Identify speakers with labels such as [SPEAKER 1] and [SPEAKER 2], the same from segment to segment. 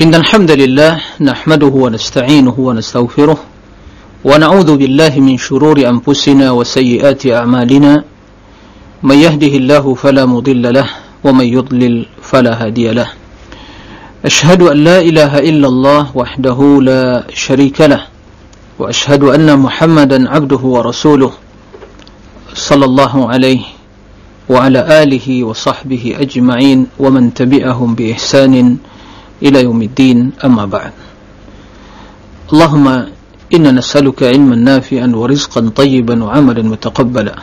[SPEAKER 1] إن الحمد لله نحمده ونستعينه ونستغفره ونعوذ بالله من شرور أنفسنا وسيئات أعمالنا. من يهده الله فلا مضل له ومن يضلل فلا هادي له. أشهد أن لا إله إلا الله وحده لا شريك له وأشهد أن محمدا عبده ورسوله صلى الله عليه وعلى آله وصحبه أجمعين ومن تبعهم بإحسان إلى يوم الدين أما بعد اللهم إنا نسألك علما نافعا ورزقا طيبا وعملا متقبلا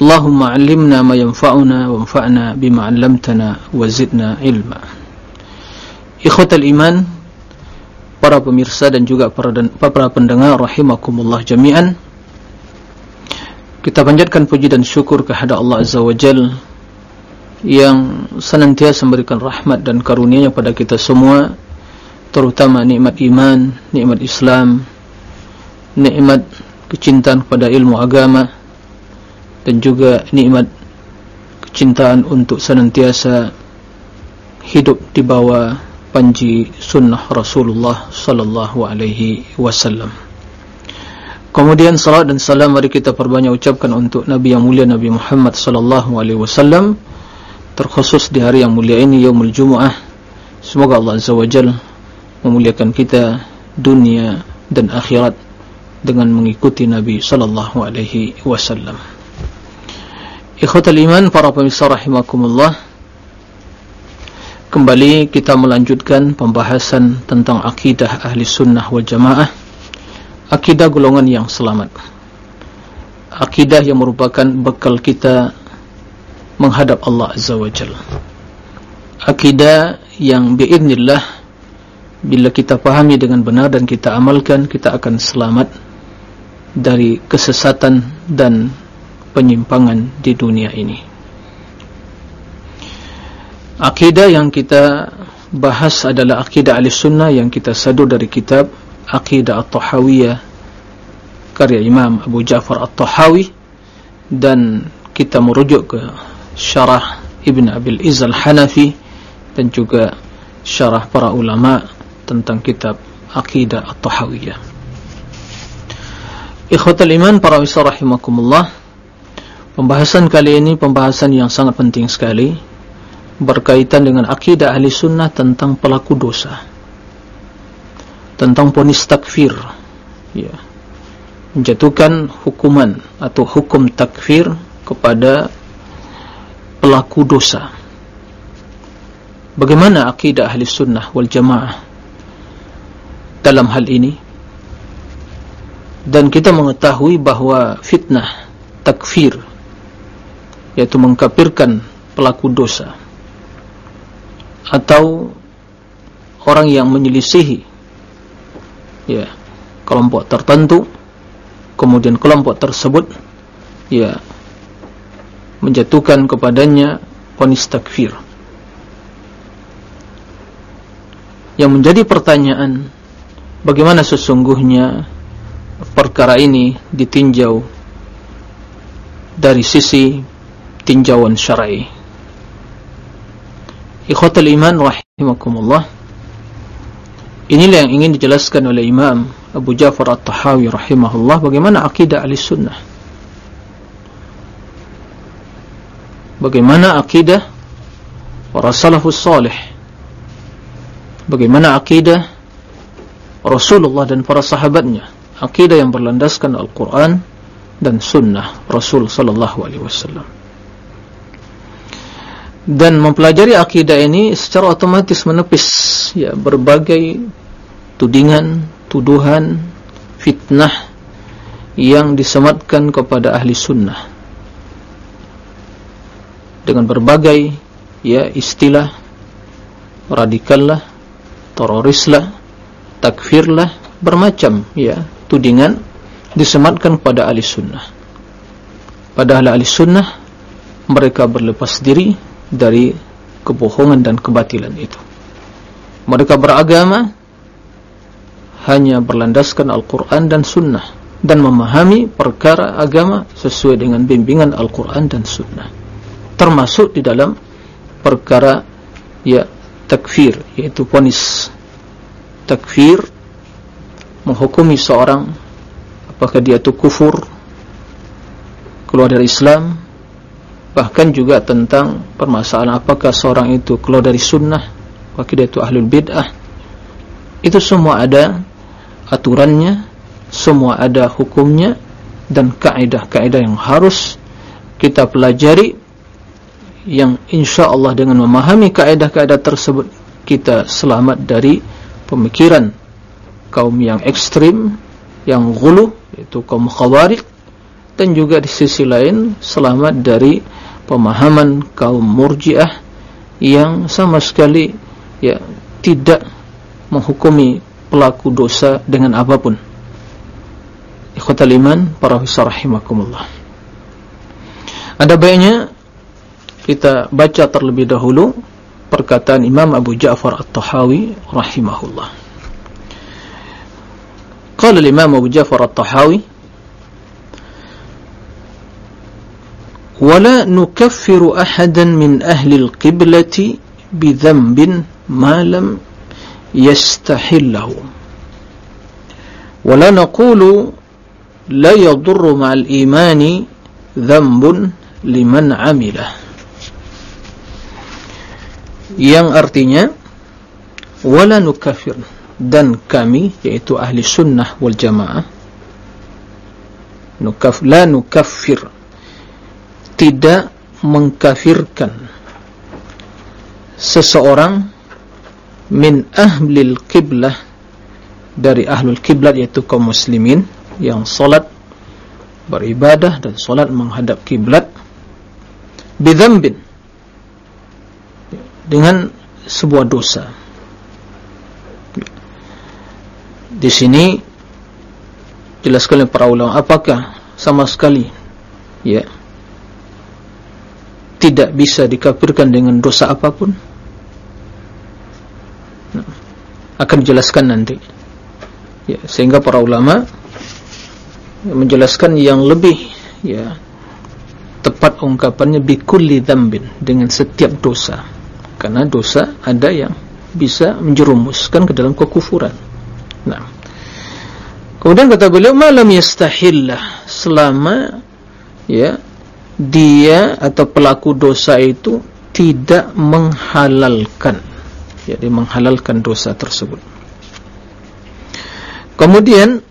[SPEAKER 1] اللهم علمنا ما ينفعنا وانفعنا بما علمتنا وزدنا علما إخوة الإيمان para pemirsa dan juga para, para pendengar rahimakumullah jami'an kita panjatkan puji dan syukur kehadirat Allah Azza wa Jal yang senantiasa memberikan rahmat dan karunia pada kita semua terutama nikmat iman, nikmat Islam nikmat kecintaan kepada ilmu agama dan juga nikmat kecintaan untuk senantiasa hidup di bawah panji sunnah Rasulullah sallallahu alaihi wasallam. Kemudian salat dan salam mari kita perbanyak ucapkan untuk Nabi yang mulia Nabi Muhammad sallallahu alaihi wasallam terkhusus di hari yang mulia ini yaumul Jumuah. Semoga Allah Azza wa Jalla memuliakan kita dunia dan akhirat dengan mengikuti Nabi sallallahu alaihi wasallam. Ikhwatul iman para pemirsa rahimakumullah Kembali kita melanjutkan pembahasan tentang akidah ahli sunnah wal jamaah Akidah golongan yang selamat Akidah yang merupakan bekal kita menghadap Allah Azza wa Jal Akidah yang biiznillah Bila kita pahami dengan benar dan kita amalkan Kita akan selamat dari kesesatan dan penyimpangan di dunia ini. Akidah yang kita bahas adalah akidah ahli sunnah yang kita sadur dari kitab Akidah At-Tahawiyah karya Imam Abu Ja'far At-Tahawi dan kita merujuk ke syarah Ibn Abil Izzal Hanafi dan juga syarah para ulama tentang kitab Akidah At-Tahawiyah Ikhwatal iman para wisar rahimakumullah Pembahasan kali ini pembahasan yang sangat penting sekali berkaitan dengan akidah ahli sunnah tentang pelaku dosa tentang ponis takfir ya. menjatuhkan hukuman atau hukum takfir kepada pelaku dosa. Bagaimana akidah ahli sunnah wal jamaah dalam hal ini? Dan kita mengetahui bahawa fitnah takfir yaitu mengkafirkan pelaku dosa atau orang yang menyelisihi ya kelompok tertentu kemudian kelompok tersebut ya menjatuhkan kepadanya ponis takfir. Yang menjadi pertanyaan bagaimana sesungguhnya perkara ini ditinjau dari sisi tinjauan syar'i? Ikhwatul iman rahimakumullah Inilah yang ingin dijelaskan oleh Imam Abu Ja'far At-Tahawi rahimahullah Bagaimana akidah ahli Bagaimana akidah Para salafus salih? Bagaimana akidah Rasulullah dan para sahabatnya? Akidah yang berlandaskan Al-Quran Dan sunnah Rasul sallallahu alaihi wasallam. Dan mempelajari akidah ini secara otomatis menepis ya berbagai tudingan, tuduhan, fitnah yang disematkan kepada ahli sunnah dengan berbagai ya istilah radikal lah, teroris lah, takfir lah, bermacam ya tudingan disematkan kepada ahli sunnah. Padahal ahli sunnah mereka berlepas diri dari kebohongan dan kebatilan itu. Mereka beragama hanya berlandaskan Al-Quran dan Sunnah dan memahami perkara agama sesuai dengan bimbingan Al-Quran dan Sunnah. Termasuk di dalam perkara ya takfir yaitu ponis. Takfir menghukumi seorang apakah dia itu kufur keluar dari Islam bahkan juga tentang permasalahan apakah seorang itu keluar dari sunnah apakah dia itu ahlul bid'ah. Itu semua ada aturannya semua ada hukumnya dan kaedah-kaedah yang harus kita pelajari yang insya Allah dengan memahami kaedah-kaedah tersebut kita selamat dari pemikiran kaum yang ekstrim yang gulu yaitu kaum khawarik dan juga di sisi lain selamat dari pemahaman kaum murjiah yang sama sekali ya tidak menghukumi pelaku dosa dengan apapun. Ikhwatal iman para rahimakumullah. Ada baiknya kita baca terlebih dahulu perkataan Imam Abu Ja'far At-Tahawi rahimahullah. Qala Imam Abu Ja'far At-Tahawi ولا نكفر أحدا من أهل القبلة بذنب ما لم يستحله ولا نقول لا يضر مع الإيمان ذنب لمن عمله yang artinya wala nukafir. Dan kami yaitu ahli sunnah wal jamaah nukaf la nukafir. Tidak mengkafirkan seseorang min ahlil qiblah dari ahlul qiblat yaitu kaum muslimin yang salat beribadah dan salat menghadap kiblat bidzambin dengan sebuah dosa. Di sini jelaskan para ulama apakah sama sekali ya tidak bisa dikafirkan dengan dosa apapun? Nah, akan dijelaskan nanti. Ya sehingga para ulama menjelaskan yang lebih ya tepat ungkapannya bikulli dzambin dengan setiap dosa karena dosa ada yang bisa menjerumuskan ke dalam kekufuran. Nah, kemudian kata beliau malam yastahillah selama ya dia atau pelaku dosa itu tidak menghalalkan, jadi menghalalkan dosa tersebut. Kemudian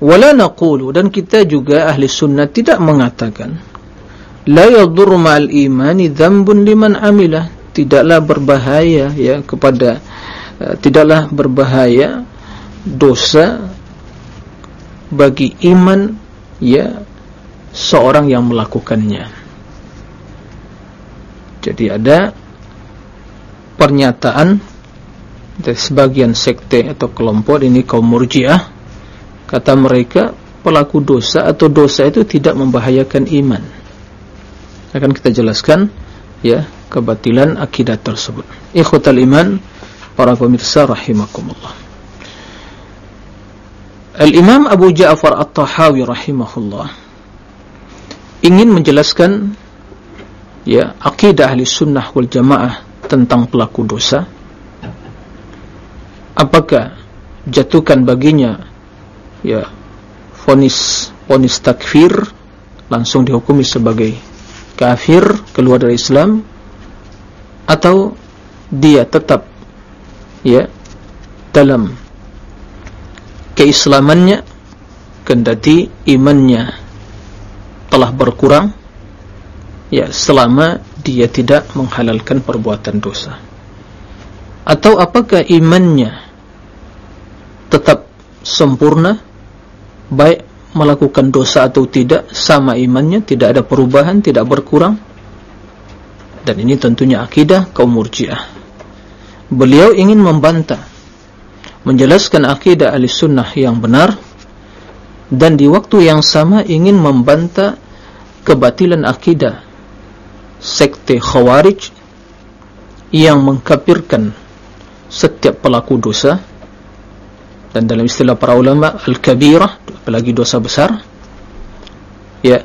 [SPEAKER 1] wala naqulu dan kita juga ahli sunnah tidak mengatakan la yadur ma'al imani dzambun liman amila. Tidaklah berbahaya ya kepada uh, tidaklah berbahaya dosa bagi iman ya seorang yang melakukannya. Jadi ada pernyataan dari sebagian sekte atau kelompok ini kaum murjiah kata mereka pelaku dosa atau dosa itu tidak membahayakan iman akan kita jelaskan ya kebatilan akidah tersebut. Ikhwatal iman para pemirsa rahimakumullah. Al-Imam Abu Ja'far At-Tahawi rahimahullah ingin menjelaskan ya akidah ahli sunnah wal jamaah tentang pelaku dosa apakah jatuhkan baginya ya fonis fonis takfir langsung dihukumi sebagai kafir keluar dari Islam atau dia tetap ya dalam keislamannya kendati imannya telah berkurang ya selama dia tidak menghalalkan perbuatan dosa. Atau apakah imannya tetap sempurna baik melakukan dosa atau tidak sama imannya tidak ada perubahan tidak berkurang. Dan ini tentunya akidah kaum murjiah. Beliau ingin membantah menjelaskan akidah ahli sunnah yang benar dan di waktu yang sama ingin membantah kebatilan akidah sekte khawarij yang mengkapirkan setiap pelaku dosa dan dalam istilah para ulama al-kabirah apalagi dosa besar ya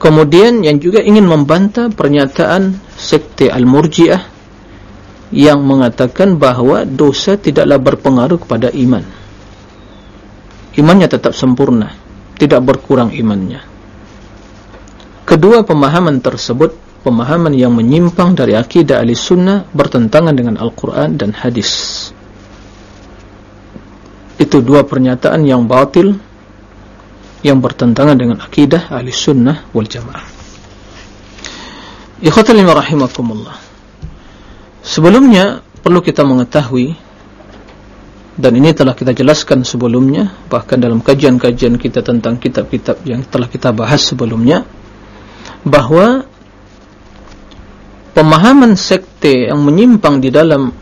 [SPEAKER 1] kemudian yang juga ingin membantah pernyataan sekte al-murjiah yang mengatakan bahawa dosa tidaklah berpengaruh kepada iman. Imannya tetap sempurna tidak berkurang imannya. Kedua pemahaman tersebut pemahaman yang menyimpang dari akidah ahli sunnah bertentangan dengan Al-Quran dan hadis itu dua pernyataan yang batil yang bertentangan dengan akidah ahli sunnah wal jamaah. Ikhwatal rahimakumullah. Sebelumnya perlu kita mengetahui dan ini telah kita jelaskan sebelumnya bahkan dalam kajian-kajian kita tentang kitab-kitab yang telah kita bahas sebelumnya bahawa pemahaman sekte yang menyimpang di dalam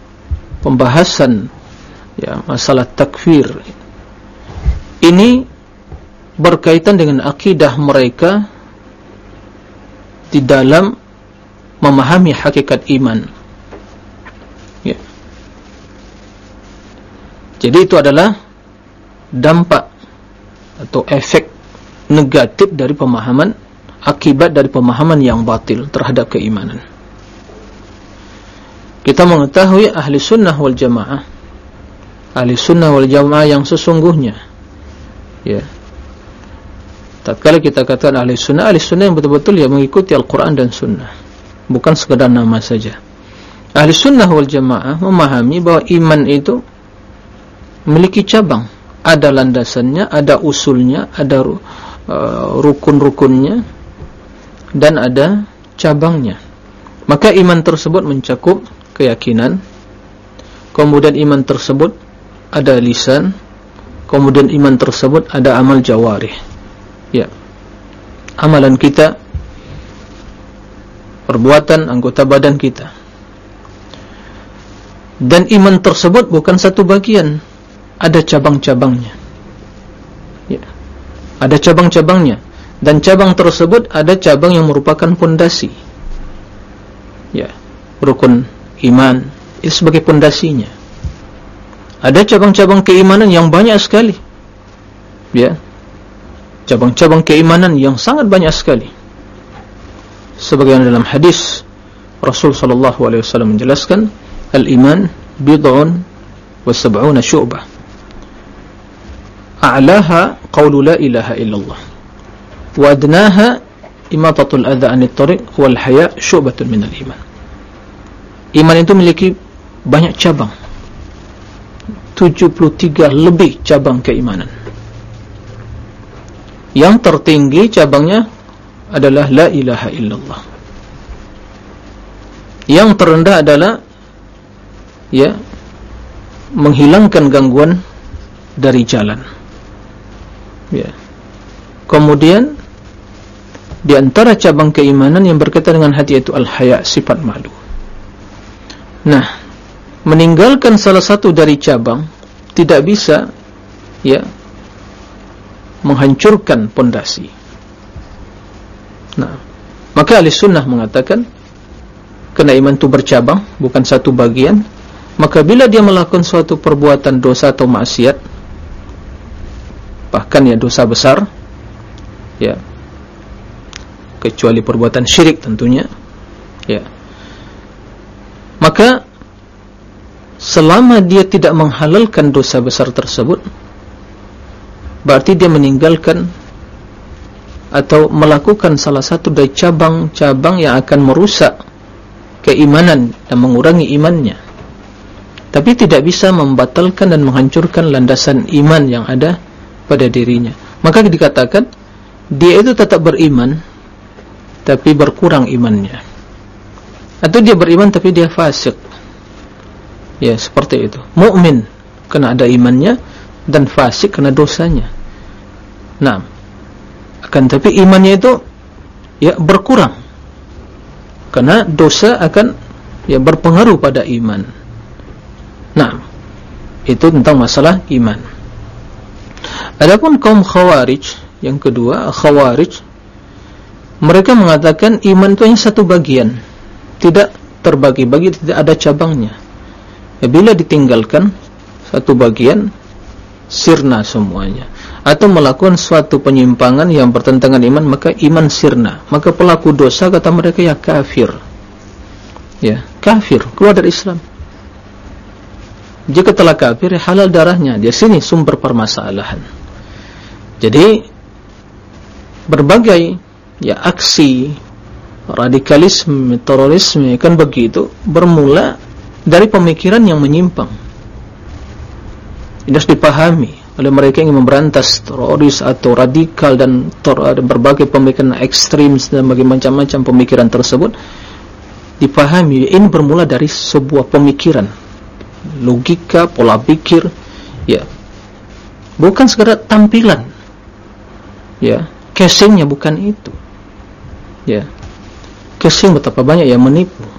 [SPEAKER 1] pembahasan ya masalah takfir. Ini berkaitan dengan akidah mereka di dalam memahami hakikat iman. Jadi itu adalah dampak atau efek negatif dari pemahaman akibat dari pemahaman yang batil terhadap keimanan. Kita mengetahui ahli sunnah wal jamaah ahli sunnah wal jamaah yang sesungguhnya. Ya. Tak kala kita katakan ahli sunnah ahli sunnah yang betul-betul yang mengikuti Al-Quran dan sunnah. Bukan sekadar nama saja. Ahli sunnah wal jamaah memahami bahawa iman itu memiliki cabang. Ada landasannya, ada usulnya ada uh, rukun-rukunnya dan ada cabangnya. Maka iman tersebut mencakup keyakinan. Kemudian iman tersebut ada lisan kemudian iman tersebut ada amal jawarih. Ya. Amalan kita perbuatan anggota badan kita. Dan iman tersebut bukan satu bagian ada cabang-cabangnya. Ya. ada cabang-cabangnya. Dan cabang tersebut ada cabang yang merupakan pondasi. Ya. Rukun iman itu sebagai pondasinya ada cabang-cabang keimanan yang banyak sekali. Ya. Cabang-cabang keimanan yang sangat banyak sekali. Sebagaimana dalam hadis Rasul sallallahu alaihi wasallam menjelaskan al-iman bid'un wa sab'una syu'bah. A'laha qawlu la ilaha illallah. Wa adnaha imatatul adha anit tariq wal haya syubatun minal iman. Iman itu memiliki banyak cabang 73 lebih cabang keimanan. Yang tertinggi cabangnya adalah la ilaha illallah. Yang terendah adalah ya menghilangkan gangguan dari jalan. Ya. kemudian di antara cabang keimanan yang berkaitan dengan hati itu al-haya sifat malu. Nah meninggalkan salah satu dari cabang tidak bisa ya menghancurkan pondasi. Nah maka ahli sunnah mengatakan kena iman itu bercabang bukan satu bagian. Maka bila dia melakukan suatu perbuatan dosa atau maksiat bahkan ya dosa besar ya kecuali perbuatan syirik tentunya ya maka selama dia tidak menghalalkan dosa besar tersebut berarti dia meninggalkan atau melakukan salah satu dari cabang-cabang yang akan merusak keimanan dan mengurangi imannya. Tapi tidak bisa membatalkan dan menghancurkan landasan iman yang ada pada dirinya. Maka dikatakan dia itu tetap beriman tapi berkurang imannya. Atau dia beriman tapi dia fasik ya seperti itu. Mukmin kena ada imannya dan fasik kena dosanya. Nah akan tapi imannya itu ya berkurang. Karena dosa akan ya berpengaruh pada iman. Nah itu tentang masalah iman. Adapun kaum khawarij yang kedua khawarij mereka mengatakan iman itu hanya satu bagian. Tidak terbagi-bagi tidak ada cabangnya. ya, bila ditinggalkan satu bagian sirna semuanya. Atau melakukan suatu penyimpangan yang bertentangan iman maka iman sirna. Maka pelaku dosa kata mereka ya kafir. Ya kafir keluar dari Islam. Jika telah kafir ya halal darahnya. Di sini sumber permasalahan. Jadi berbagai ya aksi radikalisme terorisme kan begitu bermula dari pemikiran yang menyimpang. Ini harus dipahami oleh mereka yang memberantas teroris atau radikal dan ada berbagai pemikiran ekstrim dan bagaimana macam-macam pemikiran tersebut. Dipahami ini bermula dari sebuah pemikiran. Logika pola pikir ya. Bukan sekadar tampilan. Ya casingnya bukan itu. Ya. Kesing betapa banyak yang menipu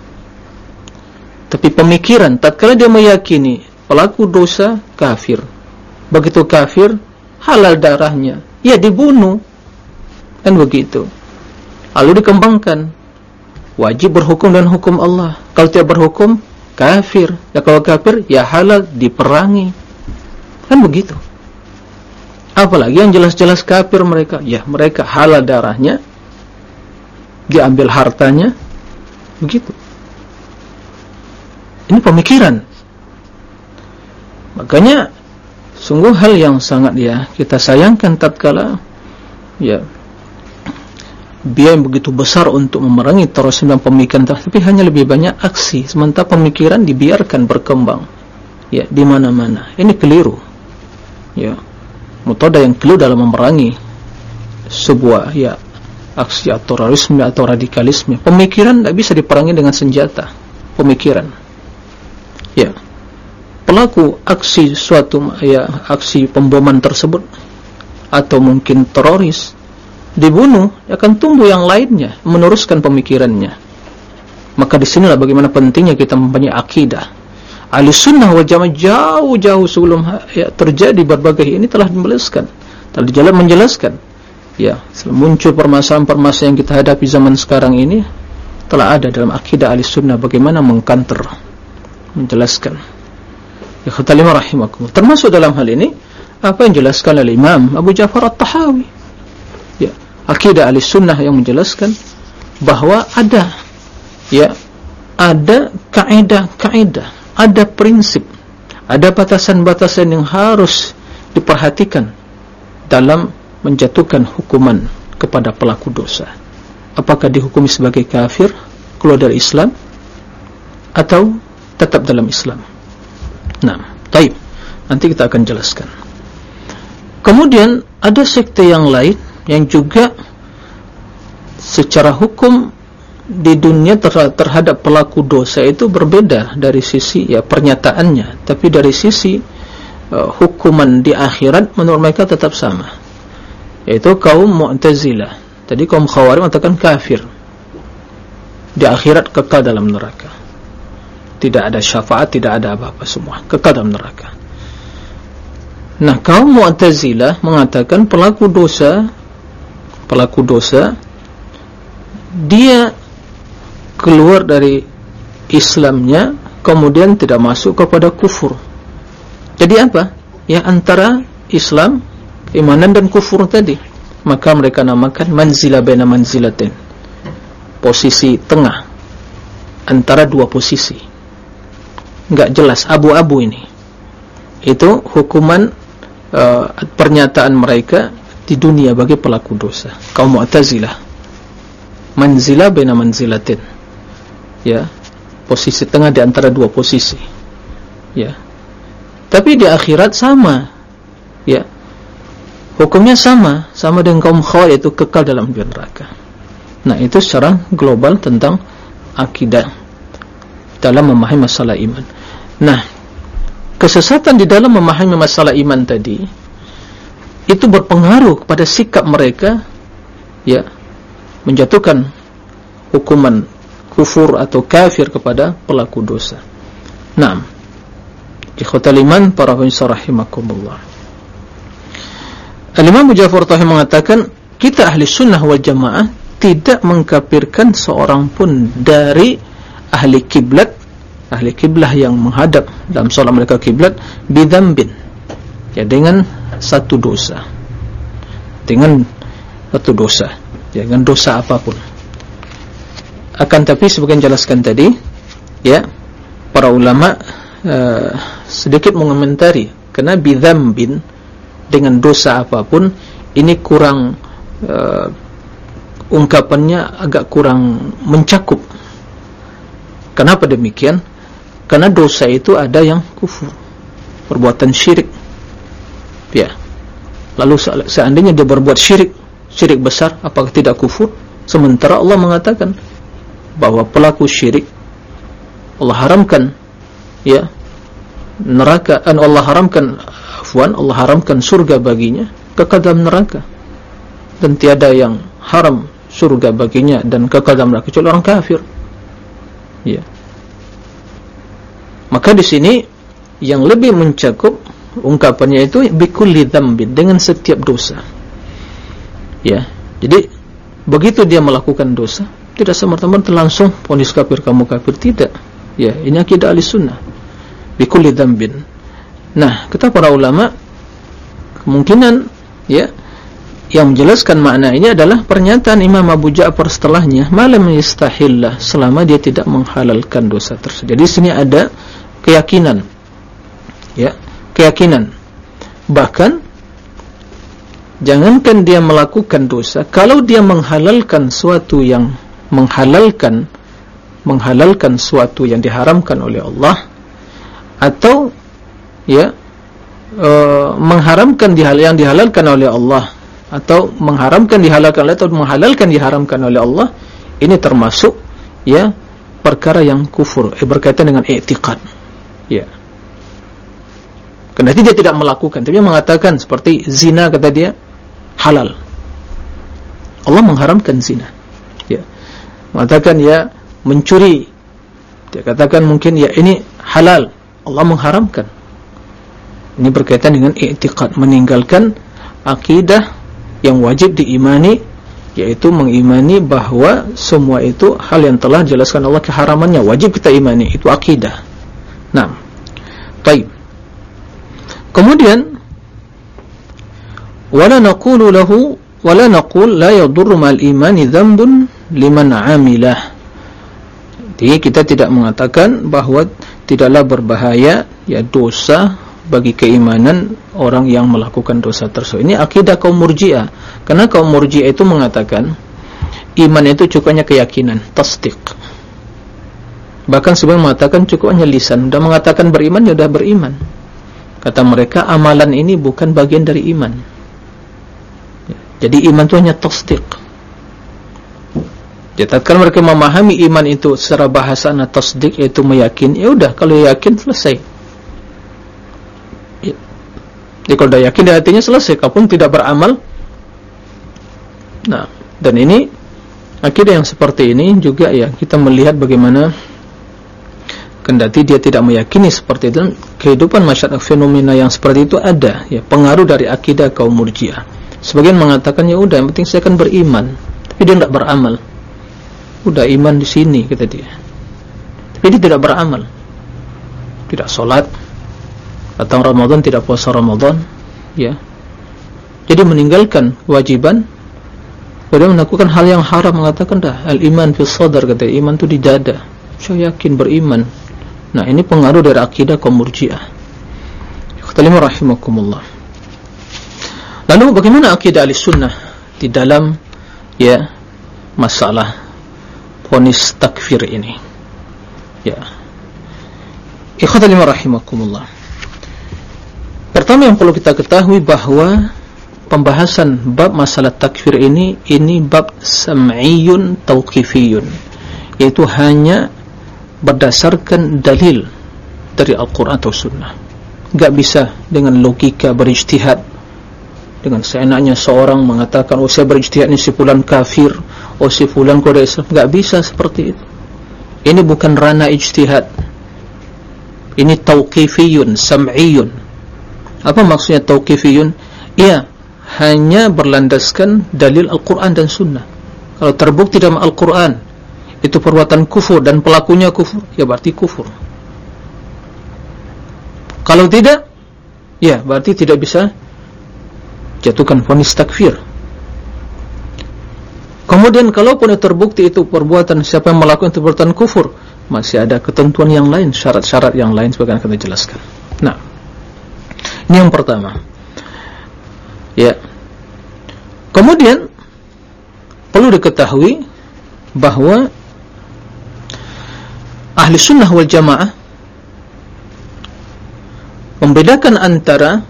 [SPEAKER 1] Tapi pemikiran Tatkala dia meyakini Pelaku dosa kafir. Begitu kafir Halal darahnya. Ya dibunuh. Dan begitu. Lalu dikembangkan. Wajib berhukum dan hukum Allah. Kalau tidak berhukum Kafir. Ya kalau kafir Ya halal diperangi. Kan begitu. Apalagi yang jelas-jelas kafir mereka? Ya mereka halal darahnya. Diambil hartanya. Begitu ini pemikiran. Makanya sungguh hal yang sangat ya kita sayangkan tatkala ya biaya yang begitu besar untuk memerangi terorisme dan pemikiran tapi hanya lebih banyak aksi. Sementara pemikiran dibiarkan berkembang. Ya di mana-mana. Ini keliru. Ya metode yang keliru dalam memerangi sebuah ya aksi atau terorisme atau radikalisme. Pemikiran tidak bisa diperangi dengan senjata. Pemikiran pelaku aksi suatu ya aksi pemboman tersebut atau mungkin teroris dibunuh akan tumbuh yang lainnya meneruskan pemikirannya. Maka disinilah bagaimana pentingnya kita mempunyai akidah. Ahli sunnah wal jamaah jauh-jauh sebelum ya, terjadi berbagai ini telah menjelaskan telah dijalan menjelaskan. Ya muncul permasalahan-permasalahan yang kita hadapi zaman sekarang ini telah ada dalam akidah ahli sunnah bagaimana mengkanter menjelaskan khatalimah rahimakum termasuk dalam hal ini apa yang dijelaskan oleh Imam Abu Ja'far At-Tahawi. Ya akidah ahli sunnah yang menjelaskan bahawa ada ya ada kaedah-kaedah ada prinsip ada batasan-batasan yang harus diperhatikan dalam menjatuhkan hukuman kepada pelaku dosa. Apakah dihukumi sebagai kafir keluar dari Islam atau tetap dalam Islam nah, taib nanti kita akan jelaskan kemudian ada sekte yang lain yang juga secara hukum di dunia terhadap pelaku dosa itu berbeda dari sisi ya pernyataannya tapi dari sisi uh, hukuman di akhirat menurut mereka tetap sama yaitu kaum Mu'tazilah. Tadi kaum Khawarij mengatakan kafir. Di akhirat kekal dalam neraka. Tidak ada syafaat, tidak ada apa-apa semua, kekal dalam neraka. Nah, kaum Mu'tazilah mengatakan pelaku dosa pelaku dosa dia keluar dari Islamnya kemudian tidak masuk kepada kufur. Jadi apa? Ya antara Islam imanan dan kufur tadi maka mereka namakan manzilah baina manzilatin posisi tengah antara dua posisi enggak jelas abu-abu ini. Itu hukuman uh, pernyataan mereka di dunia bagi pelaku dosa. Kaum mu'tazilah. Manzilah baina manzilatin. Ya posisi tengah di antara dua posisi. Ya. Tapi di akhirat sama. Ya. Hukumnya sama sama dengan kaum khawarij itu kekal dalam neraka. Nah itu secara global tentang akidah dalam memahami masalah iman nah kesesatan di dalam memahami masalah iman tadi itu berpengaruh kepada sikap mereka ya menjatuhkan hukuman kufur atau kafir kepada pelaku dosa. Nah ikhwatal iman para pemirsa rahimakumullah. Al-Imam Mujafar Tahi mengatakan kita ahli sunnah wal jamaah tidak mengkafirkan seorang pun dari ahli kiblat ahli kiblah yang menghadap dalam solat mereka kiblat bidambin ya dengan satu dosa. Dengan satu dosa. Ya dengan dosa apapun. Akan tapi sebagian jelaskan tadi ya para ulama uh, sedikit mengomentari karena bidzambin dengan dosa apapun ini kurang uh, ungkapannya agak kurang mencakup. Kenapa demikian karena dosa itu ada yang kufur. Perbuatan syirik. Ya. Lalu seandainya dia berbuat syirik syirik besar apakah tidak kufur? Sementara Allah mengatakan bahwa pelaku syirik Allah haramkan ya neraka dan Allah haramkan afwan Allah haramkan surga baginya kekal dalam neraka. Dan tiada yang haram surga baginya dan kekal dalam neraka kecuali orang kafir. Ya maka di sini yang lebih mencakup ungkapannya itu bikulli dzambin dengan setiap dosa. Ya jadi begitu dia melakukan dosa tidak semerta-merta langsung ponis kafir kamu kafir. Tidak. Ya ini akidah ahli-sunnah. Bikulli dzambin nah kata para ulama kemungkinan ya yang menjelaskan makna ini adalah pernyataan Imam Abu Ja'far setelahnya malam yastahillah selama dia tidak menghalalkan dosa tersebut. Jadi sini ada keyakinan. Ya keyakinan. Bahkan jangankan dia melakukan dosa kalau dia menghalalkan suatu yang menghalalkan menghalalkan suatu yang diharamkan oleh Allah atau ya e, mengharamkan dihal yang dihalalkan oleh Allah atau mengharamkan dihalalkan oleh atau menghalalkan diharamkan oleh Allah ini termasuk ya perkara yang kufur eh, berkaitan dengan i'tiqad ya Kendati dia tidak melakukan, tapi dia mengatakan seperti zina kata dia halal. Allah mengharamkan zina. Ya. Mengatakan ya mencuri. Dia katakan mungkin ya ini halal. Allah mengharamkan. Ini berkaitan dengan i'tiqad, meninggalkan akidah yang wajib diimani yaitu mengimani bahawa semua itu hal yang telah dijelaskan Allah keharamannya wajib kita imani itu akidah. Nah. Baik. Kemudian wala naqulu lahu wala naqul la yadurru mal imani dhanbun liman amilah. Jadi kita tidak mengatakan bahawa tidaklah berbahaya ya dosa bagi keimanan orang yang melakukan dosa tersebut. Ini akidah kaum Murji'ah. Karena kaum Murji'ah itu mengatakan iman itu cukupnya keyakinan, tasdiq. Bahkan sebenarnya mengatakan cukupnya lisan, sudah mengatakan beriman ya sudah beriman. Kata mereka amalan ini bukan bagian dari iman. Jadi iman itu hanya tasdiq. Jatahkan mereka memahami iman itu secara bahasa na tasdiq itu meyakini. Ya udah kalau yakin selesai. Kalau dah yakin di hatinya selesai. Kalaupun tidak beramal. Nah dan ini akidah yang seperti ini juga ya kita melihat bagaimana kendati dia tidak meyakini seperti itu kehidupan masyarakat fenomena yang seperti itu ada ya pengaruh dari akidah kaum murjiah. Sebagian mengatakan ya udah yang penting saya akan beriman. Tapi dia tidak beramal. Udah iman di sini kata dia. Tapi dia tidak beramal. Tidak sholat datang Ramadan tidak puasa Ramadan ya jadi meninggalkan kewajiban dia melakukan hal yang haram mengatakan dah al-iman fi sadar kata iman itu di dada saya yakin beriman Nah ini pengaruh dari akidah kaum murjiah. Ikhtalimah rahimakumullah. Lalu bagaimana akidah ahli sunnah di dalam ya masalah ponis takfir ini? Ya. Ikhtalimah rahimakumullah. Pertama yang perlu kita ketahui bahawa pembahasan bab masalah takfir ini ini bab sam'iyun tauqifiyun yaitu hanya berdasarkan dalil dari Al-Quran atau Sunnah. Tidak bisa dengan logika berijtihad. Dengan seenaknya seorang mengatakan oh saya berijtihad ini si fulan kafir oh si fulan kode Islam. Tidak bisa seperti itu. Ini bukan rana ijtihad. Ini tauqifiyun sam'iyun apa maksudnya tauqifiyun ia hanya berlandaskan dalil Al-Quran dan Sunnah. Kalau terbukti dalam Al-Quran itu perbuatan kufur dan pelakunya kufur ya berarti kufur. Kalau tidak ya berarti tidak bisa jatuhkan vonis takfir. Kemudian kalaupun terbukti itu perbuatan siapa yang melakukan perbuatan kufur masih ada ketentuan yang lain syarat-syarat yang lain sebagaimana kita jelaskan. Nah ini yang pertama. Ya. Kemudian perlu diketahui bahawa ahli sunnah wal jamaah membedakan antara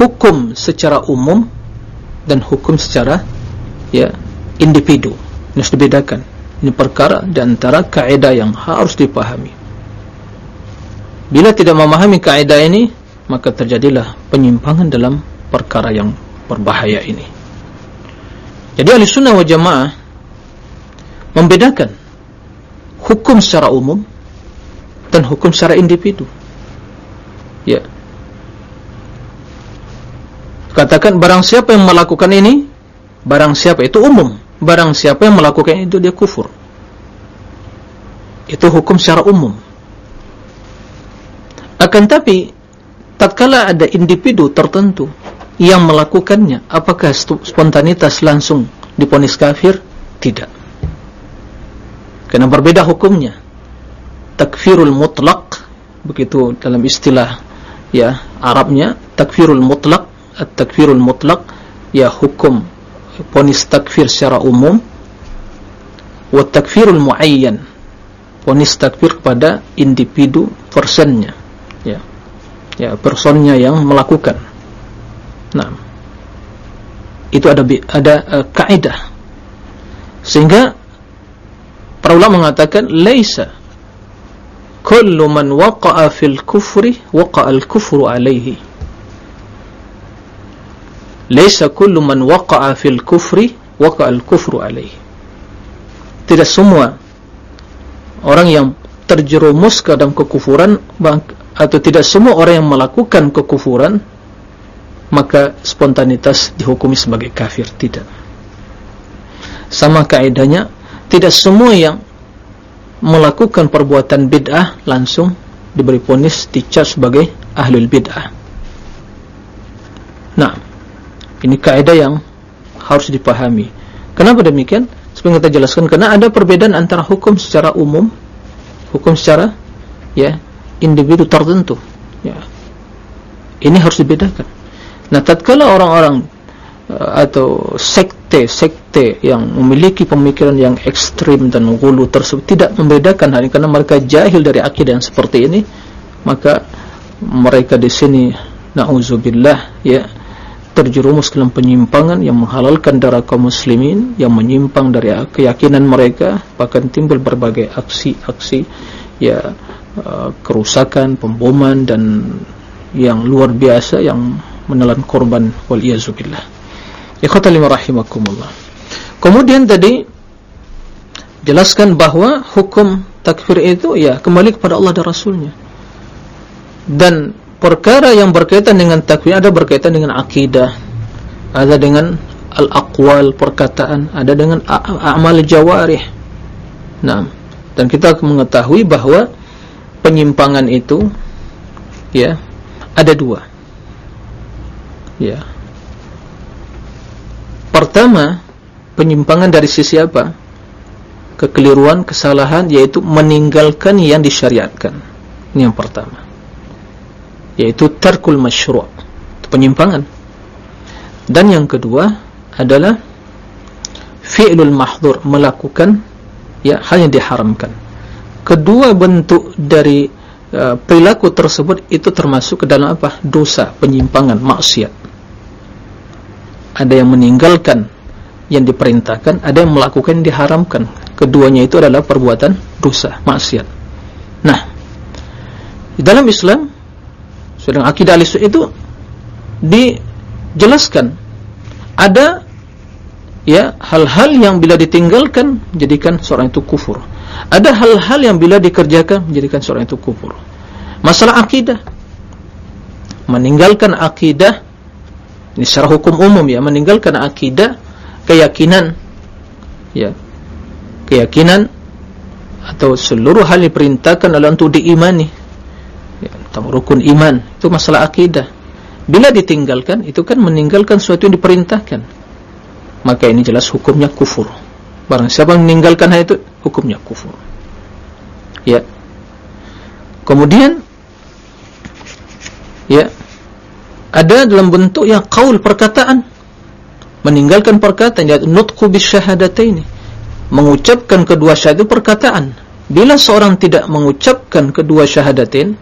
[SPEAKER 1] hukum secara umum dan hukum secara ya individu. Ini harus dibedakan. Ini perkara di antara kaedah yang harus dipahami bila tidak memahami kaedah ini maka terjadilah penyimpangan dalam perkara yang berbahaya ini. Jadi ahli sunnah wa jamaah membedakan hukum secara umum dan hukum secara individu. Ya. Katakan barang siapa yang melakukan ini barang siapa itu umum. Barang siapa yang melakukan itu dia kufur. Itu hukum secara umum akan tapi tatkala ada individu tertentu yang melakukannya apakah spontanitas langsung diponis kafir? Tidak. Karena berbeda hukumnya. Takfirul mutlak begitu dalam istilah ya Arabnya takfirul mutlak at-takfirul mutlak ya hukum ponis takfir secara umum. Wa takfirul muayyan ponis takfir kepada individu personnya ya. Ya personnya yang melakukan. Nah itu ada ada uh, kaidah sehingga para ulama mengatakan laisa kullu man waqa'a fil kufri waqa'a al kufru alaihi laysa kullu man waqa'a fil kufri waqa'a al kufru alaihi tidak semua orang yang terjerumus ke dalam kekufuran atau tidak semua orang yang melakukan kekufuran maka spontanitas dihukumi sebagai kafir tidak sama kaidahnya tidak semua yang melakukan perbuatan bid'ah langsung diberi ponis dicap sebagai ahlul bid'ah. Nah, ini kaidah yang harus dipahami. Kenapa demikian? Seperti kita jelaskan, karena ada perbedaan antara hukum secara umum, hukum secara ya individu tertentu. Ya, ini harus dibedakan. Nah, tatkala orang-orang uh, atau sekte-sekte sekte yang memiliki pemikiran yang ekstrim dan gulu tersebut tidak membedakan hal ini karena mereka jahil dari akidah yang seperti ini maka mereka di sini na'udzubillah ya terjerumus dalam penyimpangan yang menghalalkan darah kaum muslimin yang menyimpang dari keyakinan mereka bahkan timbul berbagai aksi-aksi ya uh, kerusakan, pemboman dan yang luar biasa yang menelan korban wal iyazubillah ikhwatal rahimakumullah Kemudian tadi jelaskan bahawa hukum takfir itu ya kembali kepada Allah dan Rasulnya. Dan perkara yang berkaitan dengan takfir ada berkaitan dengan akidah, ada dengan al-aqwal perkataan, ada dengan amal jawarih. Nah, dan kita mengetahui bahawa penyimpangan itu ya ada dua. Ya. Pertama, penyimpangan dari sisi apa? Kekeliruan, kesalahan yaitu meninggalkan yang disyariatkan. Ini yang pertama. Yaitu tarkul masyru'. Itu penyimpangan. Dan yang kedua adalah fi'lul mahdur melakukan ya hal yang diharamkan. Kedua bentuk dari uh, perilaku tersebut itu termasuk ke dalam apa? Dosa, penyimpangan, maksiat. Ada yang meninggalkan yang diperintahkan, ada yang melakukan yang diharamkan. Keduanya itu adalah perbuatan dosa, maksiat. Nah, di dalam Islam, sedang akidah al itu dijelaskan ada ya hal-hal yang bila ditinggalkan menjadikan seorang itu kufur. Ada hal-hal yang bila dikerjakan menjadikan seorang itu kufur. Masalah akidah, meninggalkan akidah ini secara hukum umum ya, meninggalkan akidah keyakinan ya keyakinan atau seluruh hal diperintahkan adalah untuk diimani. Ya, tentang rukun iman itu masalah akidah. Bila ditinggalkan itu kan meninggalkan sesuatu yang diperintahkan. Maka ini jelas hukumnya kufur barang siapa meninggalkan hal itu hukumnya kufur. Ya. Kemudian ya ada dalam bentuk yang qaul perkataan. Meninggalkan perkataan yaitu nutqu bisyahadataini. Mengucapkan kedua syahadat perkataan. Bila seorang tidak mengucapkan kedua syahadatain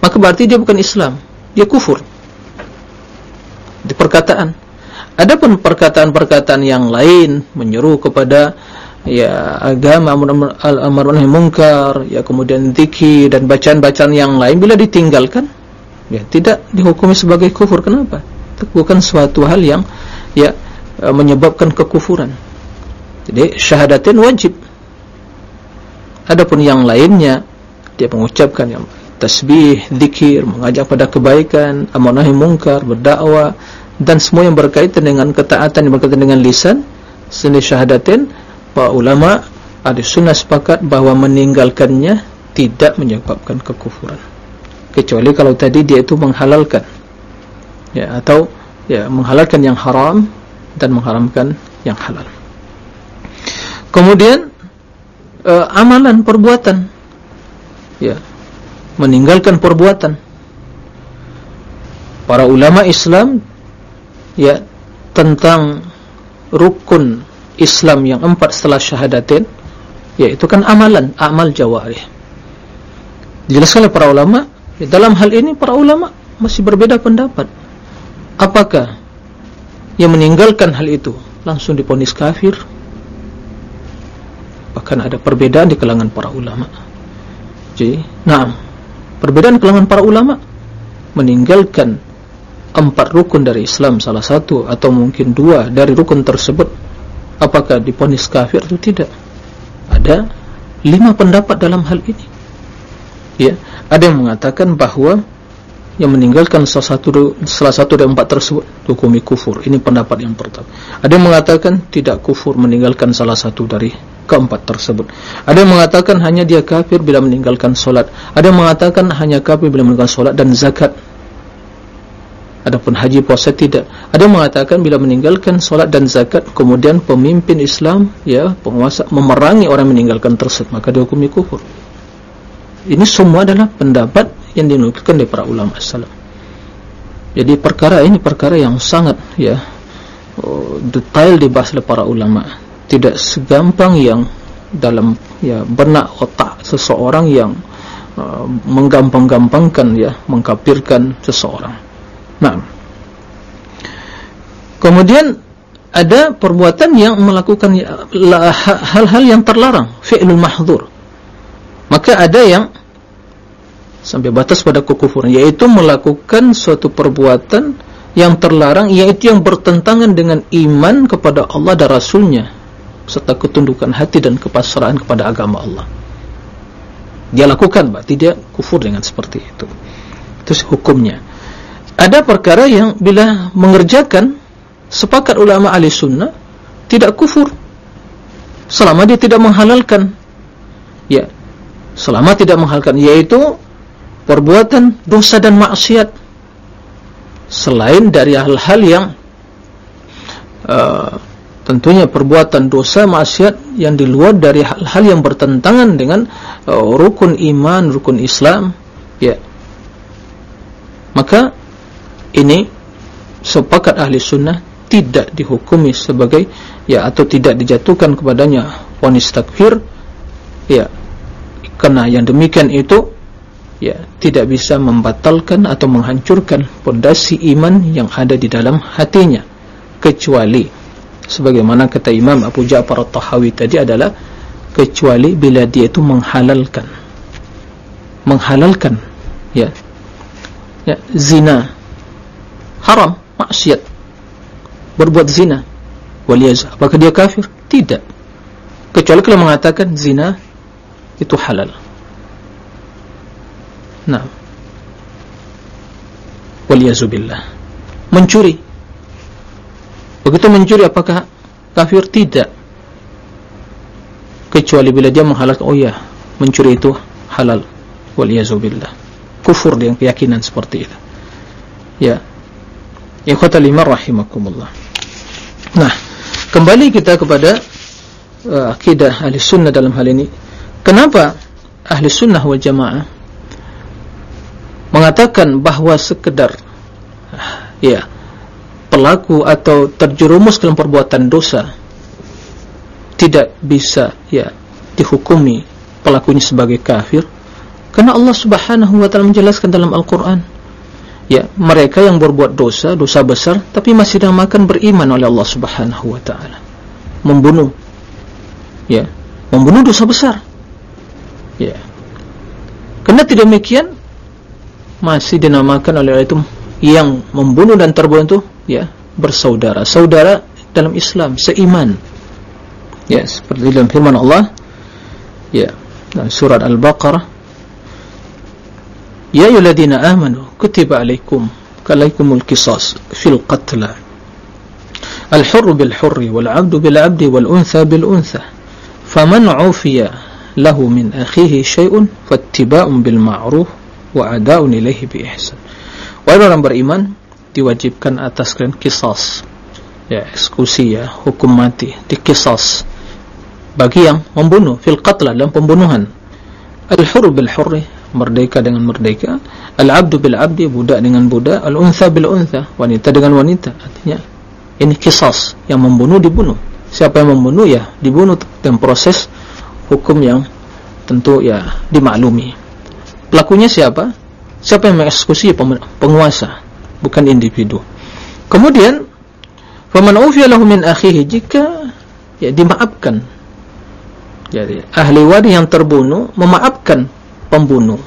[SPEAKER 1] maka berarti dia bukan Islam. Dia kufur. Di perkataan adapun perkataan-perkataan yang lain menyeru kepada ya agama al-amr nahi munkar ya kemudian zikir dan bacaan-bacaan yang lain bila ditinggalkan ya tidak dihukumi sebagai kufur. Kenapa? Itu bukan suatu hal yang ya e, menyebabkan kekufuran. Jadi syahadatin wajib. Adapun yang lainnya dia mengucapkan yang tasbih zikir mengajak pada kebaikan amar nahi munkar berdakwah dan semua yang berkaitan dengan ketaatan yang berkaitan dengan lisan seni syahadatin para ulama ada sunnah sepakat bahawa meninggalkannya tidak menyebabkan kekufuran. Kecuali kalau tadi dia itu menghalalkan. Ya atau ya menghalalkan yang haram dan mengharamkan yang halal. Kemudian uh, amalan perbuatan. Ya meninggalkan perbuatan. Para ulama Islam ya tentang rukun Islam yang empat setelah syahadatin yaitu kan amalan amal jawarih jelaskan oleh para ulama dalam hal ini para ulama masih berbeda pendapat. Apakah yang meninggalkan hal itu langsung diponis kafir? Bahkan ada perbedaan di kalangan para ulama. Jadi, nah, perbedaan kalangan para ulama meninggalkan empat rukun dari Islam salah satu atau mungkin dua dari rukun tersebut apakah diponis kafir atau tidak? Ada lima pendapat dalam hal ini. Ya, ada yang mengatakan bahawa yang meninggalkan salah satu salah satu dari empat tersebut hukumi kufur. Ini pendapat yang pertama. Ada yang mengatakan tidak kufur meninggalkan salah satu dari keempat tersebut. Ada yang mengatakan hanya dia kafir bila meninggalkan solat. Ada yang mengatakan hanya kafir bila meninggalkan solat dan zakat. Adapun haji puasa tidak. Ada mengatakan bila meninggalkan solat dan zakat kemudian pemimpin Islam ya penguasa memerangi orang meninggalkan tersebut maka dihukumi kufur ini semua adalah pendapat yang dinukilkan dari para ulama salam. Jadi perkara ini perkara yang sangat ya oh, detail dibahas oleh para ulama. Tidak segampang yang dalam ya benak otak seseorang yang uh, menggampang-gampangkan ya mengkafirkan seseorang. Nah, kemudian ada perbuatan yang melakukan ya, hal-hal yang terlarang, fi'lul mahdhur. Maka ada yang sampai batas pada kekufuran. Yaitu melakukan suatu perbuatan yang terlarang. Yaitu yang bertentangan dengan iman kepada Allah dan Rasulnya. Serta ketundukan hati dan kepasrahan kepada agama Allah. Dia lakukan berarti dia kufur dengan seperti itu. Terus hukumnya ada perkara yang bila mengerjakan sepakat ulama ahli sunnah tidak kufur. Selama dia tidak menghalalkan. Ya. Selama tidak menghalalkan yaitu perbuatan dosa dan maksiat. Selain dari hal-hal yang uh, tentunya perbuatan dosa maksiat yang di luar dari hal-hal yang bertentangan dengan uh, rukun iman, rukun Islam. Ya. Maka ini sepakat ahli sunnah tidak dihukumi sebagai ya atau tidak dijatuhkan kepadanya vonis takfir ya karena yang demikian itu ya tidak bisa membatalkan atau menghancurkan pondasi iman yang ada di dalam hatinya. Kecuali sebagaimana kata Imam Abu Ja'far At-Tahawi tadi adalah kecuali bila dia itu menghalalkan. Menghalalkan ya ya zina haram maksiat berbuat zina waliyaz apakah dia kafir tidak kecuali kalau mengatakan zina itu halal Nah. Waliyazubillah. Mencuri. Begitu mencuri apakah kafir? Tidak. Kecuali bila dia menghalalkan, oh ya, mencuri itu halal. Waliyazubillah. Kufur dengan keyakinan seperti itu. Ya. Kata lima rahimakumullah. Nah, kembali kita kepada uh, akidah ahli sunnah dalam hal ini. Kenapa ahli sunnah wal jamaah mengatakan bahawa sekedar ya pelaku atau terjerumus dalam perbuatan dosa tidak bisa ya dihukumi pelakunya sebagai kafir karena Allah Subhanahu wa taala menjelaskan dalam Al-Qur'an ya mereka yang berbuat dosa dosa besar tapi masih dinamakan beriman oleh Allah Subhanahu wa taala. Membunuh. Ya membunuh dosa besar. Ya. Karena tidak demikian masih dinamakan oleh itu yang membunuh dan terbunuh itu ya bersaudara. Saudara dalam Islam seiman. Ya seperti dalam firman Allah ya dalam surat Al-Baqarah Ya ayyuhalladzina amanu kutiba alaikum kalaikumul qisas fil qatl Al-hurru bil-hurri wal-'abdu bil-'abdi wal-untha bil-untha faman 'ufiya lahu min akhihi shay'un fattiba'un bil ma'ruf wa ada'un ilaihi bi ihsan. Wahai orang beriman diwajibkan atas kalian kisas ya eksekusi ya hukum mati dikisas bagi yang membunuh fil qatl dalam pembunuhan. Al-hurru bil-hurri merdeka dengan merdeka. Al-abdu bil-abdi budak dengan budak. Al-untha bil-untha wanita dengan wanita. Artinya ini kisas yang membunuh dibunuh. Siapa yang membunuh ya dibunuh. Dan proses hukum yang tentu ya dimaklumi. Pelakunya siapa? Siapa yang mengeksekusi penguasa bukan individu. Kemudian faman ufiya lahu min akhihi jika ya dimaafkan. Jadi ahli waris yang terbunuh memaafkan pembunuh.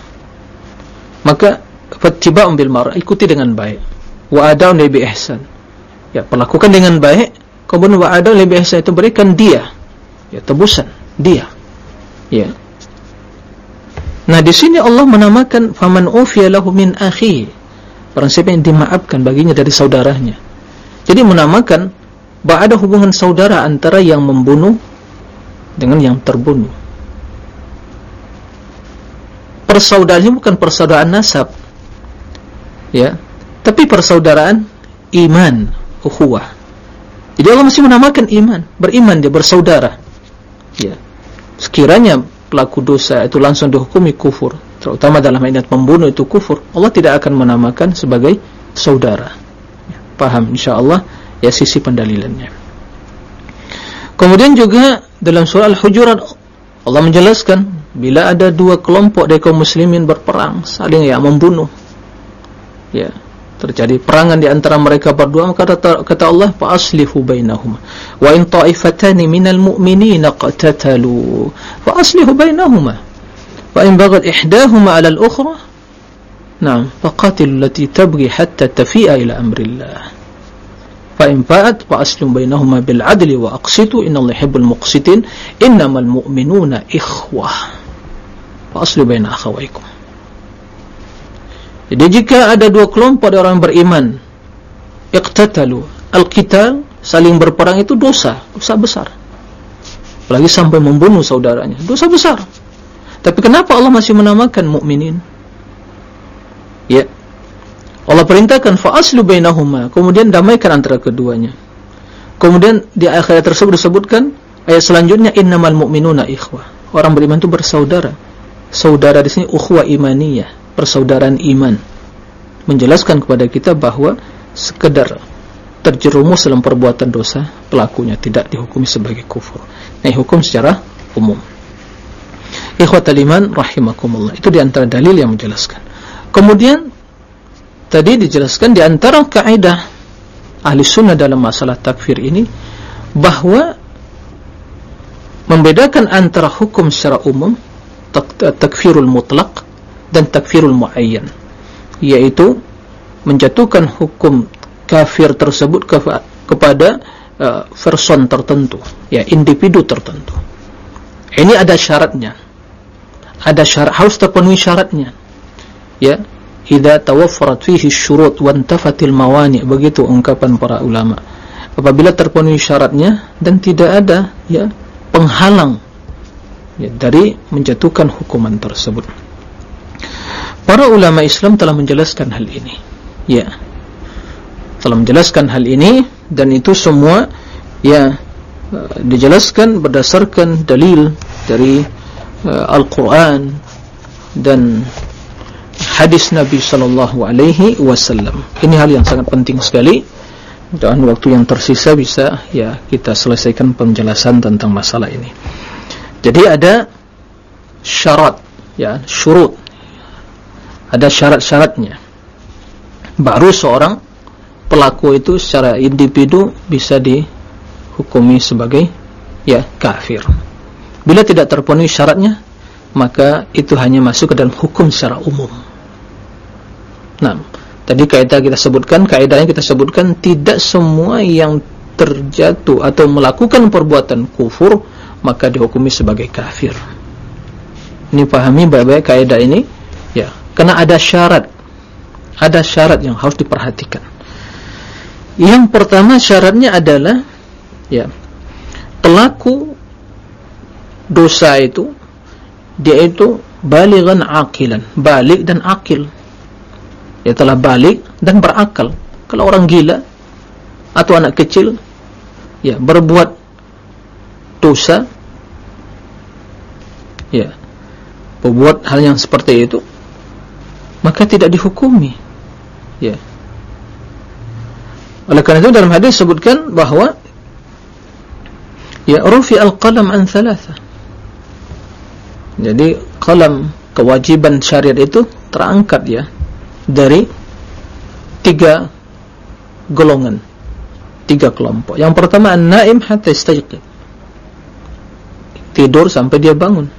[SPEAKER 1] Maka fattiba'un bil mar ikuti dengan baik. Wa adaun bi ihsan. Ya perlakukan dengan baik kemudian wa adaun bi ihsan itu berikan dia. Ya tebusan dia. Ya. Nah di sini Allah menamakan faman ufiya lahu min akhi. Orang siapa yang dimaafkan baginya dari saudaranya. Jadi menamakan bahwa ada hubungan saudara antara yang membunuh dengan yang terbunuh persaudaraan bukan persaudaraan nasab. Ya. Tapi persaudaraan iman ukhuwah. Jadi Allah masih menamakan iman beriman dia bersaudara. Ya. Sekiranya pelaku dosa itu langsung dihukumi kufur terutama dalam ayat membunuh itu kufur Allah tidak akan menamakan sebagai saudara. Ya, paham insyaallah? Ya sisi pendalilannya. Kemudian juga dalam surah al-hujurat Allah menjelaskan bila ada dua kelompok dari kaum muslimin berperang saling ya membunuh. Ya terjadi perangan di antara mereka berdua maka kata, kata Allah fa aslihu bainahuma wa in ta'ifatani minal mu'minina qatatalu fa aslihu bainahuma wa in baghat ihdahuma 'ala al-ukhra na'am faqatilu allati tabghi hatta tafi'a ila amrillah fa in fa'at fa aslihu bainahuma bil 'adli wa aqsitu innallaha yuhibbul muqsitin innamal mu'minuna ikhwah Faslu baina akhawaikum. Jadi jika ada dua kelompok orang beriman iqtatalu al-qital saling berperang itu dosa, dosa besar. Apalagi sampai membunuh saudaranya, dosa besar. Tapi kenapa Allah masih menamakan mukminin? Ya. Allah perintahkan fa aslu bainahuma, kemudian damaikan antara keduanya. Kemudian di akhirat tersebut disebutkan ayat selanjutnya innamal mu'minuna ikhwah. Orang beriman itu bersaudara saudara di sini ukhuwah imaniyah, persaudaraan iman. Menjelaskan kepada kita bahawa sekedar terjerumus dalam perbuatan dosa, pelakunya tidak dihukumi sebagai kufur. Nah, hukum secara umum. Ikhwatal iman rahimakumullah. Itu di antara dalil yang menjelaskan. Kemudian tadi dijelaskan di antara kaidah ahli sunnah dalam masalah takfir ini bahawa membedakan antara hukum secara umum takfirul mutlak dan takfirul muayyan yaitu menjatuhkan hukum kafir tersebut ke, kepada uh, person tertentu ya individu tertentu. Ini ada syaratnya. Ada syarat harus terpenuhi syaratnya. Ya idza tawaffarat fihi syurut wa intafatil mawani begitu ungkapan para ulama apabila terpenuhi syaratnya dan tidak ada ya penghalang ya, dari menjatuhkan hukuman tersebut. Para ulama Islam telah menjelaskan hal ini. Ya. Telah menjelaskan hal ini dan itu semua ya dijelaskan berdasarkan dalil dari uh, Al-Qur'an dan hadis Nabi sallallahu alaihi wasallam. Ini hal yang sangat penting sekali. Dan waktu yang tersisa bisa ya kita selesaikan penjelasan tentang masalah ini. Jadi ada syarat ya, syurut. Ada syarat-syaratnya. Baru seorang pelaku itu secara individu bisa dihukumi sebagai ya kafir. Bila tidak terpenuhi syaratnya, maka itu hanya masuk ke dalam hukum secara umum. Nah, tadi kaidah kita sebutkan, kaidahnya kita sebutkan tidak semua yang terjatuh atau melakukan perbuatan kufur maka dihukumi sebagai kafir. Ini pahami baik-baik kaidah ini, ya, karena ada syarat, ada syarat yang harus diperhatikan. Yang pertama syaratnya adalah, ya, pelaku dosa itu dia itu balighan aqilan, balik dan akil dia telah balik dan berakal. Kalau orang gila atau anak kecil ya berbuat dosa ya berbuat hal yang seperti itu maka tidak dihukumi ya. Oleh karena itu dalam hadis sebutkan bahawa ya rufi al-qalam an thalatha. Jadi qalam kewajiban syariat itu terangkat ya dari tiga golongan tiga kelompok. Yang pertama an-naim hatta istayqid tidur sampai dia bangun.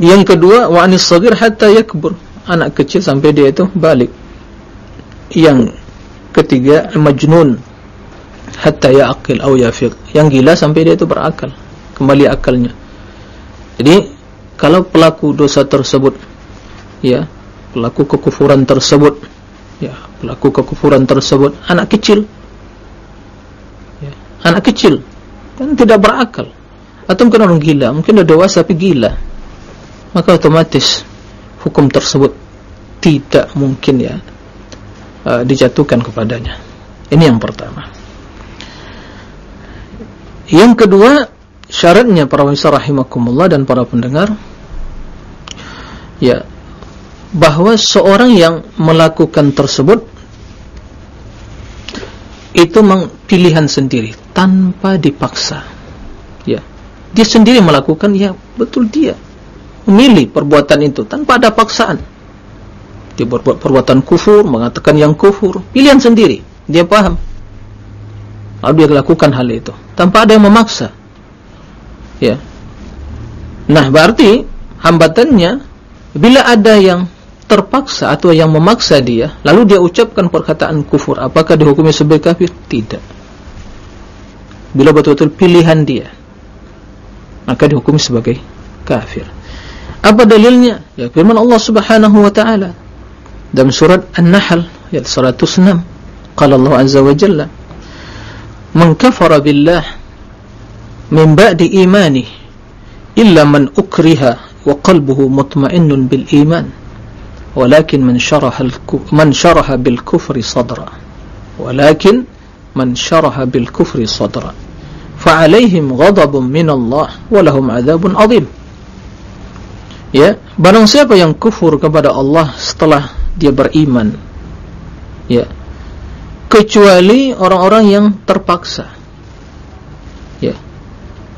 [SPEAKER 1] Yang kedua wa anis sagir hatta yakbur. Anak kecil sampai dia itu balik. Yang ketiga majnun hatta yaqil atau yafiq. Yang gila sampai dia itu berakal. Kembali akalnya. Jadi kalau pelaku dosa tersebut ya pelaku kekufuran tersebut. Ya pelaku kekufuran tersebut. Anak kecil. Ya, anak kecil. Kan tidak berakal. Atau mungkin orang gila. Mungkin sudah dewasa tapi gila. Maka otomatis hukum tersebut tidak mungkin ya uh, dijatuhkan kepadanya. Ini yang pertama. Yang kedua syaratnya para wanita rahimakumullah dan para pendengar ya bahawa seorang yang melakukan tersebut itu pilihan sendiri tanpa dipaksa. Ya. Dia sendiri melakukan ya betul dia. Memilih perbuatan itu tanpa ada paksaan. Dia berbuat perbuatan kufur mengatakan yang kufur pilihan sendiri. Dia paham. Lalu dia lakukan hal itu tanpa ada yang memaksa. Ya. Nah berarti hambatannya bila ada yang terpaksa atau yang memaksa dia lalu dia ucapkan perkataan kufur apakah dihukumi sebagai kafir? tidak bila betul-betul pilihan dia maka dihukumi sebagai kafir apa dalilnya? ya firman Allah subhanahu wa ta'ala dalam surat An-Nahl ayat 106 qala Allah azza wa jalla man kafara billah min ba'di imani illa man ukriha wa qalbuhu mutmainnun bil iman Walakin man syaraha, man syaraha bil kufri sadra. Walakin man syaraha bil kufri sadra. Fa'alayhim ghadabun minallah Walahum azabun azim Ya, barang siapa yang kufur kepada Allah setelah dia beriman. Ya. Kecuali orang-orang yang terpaksa. Ya.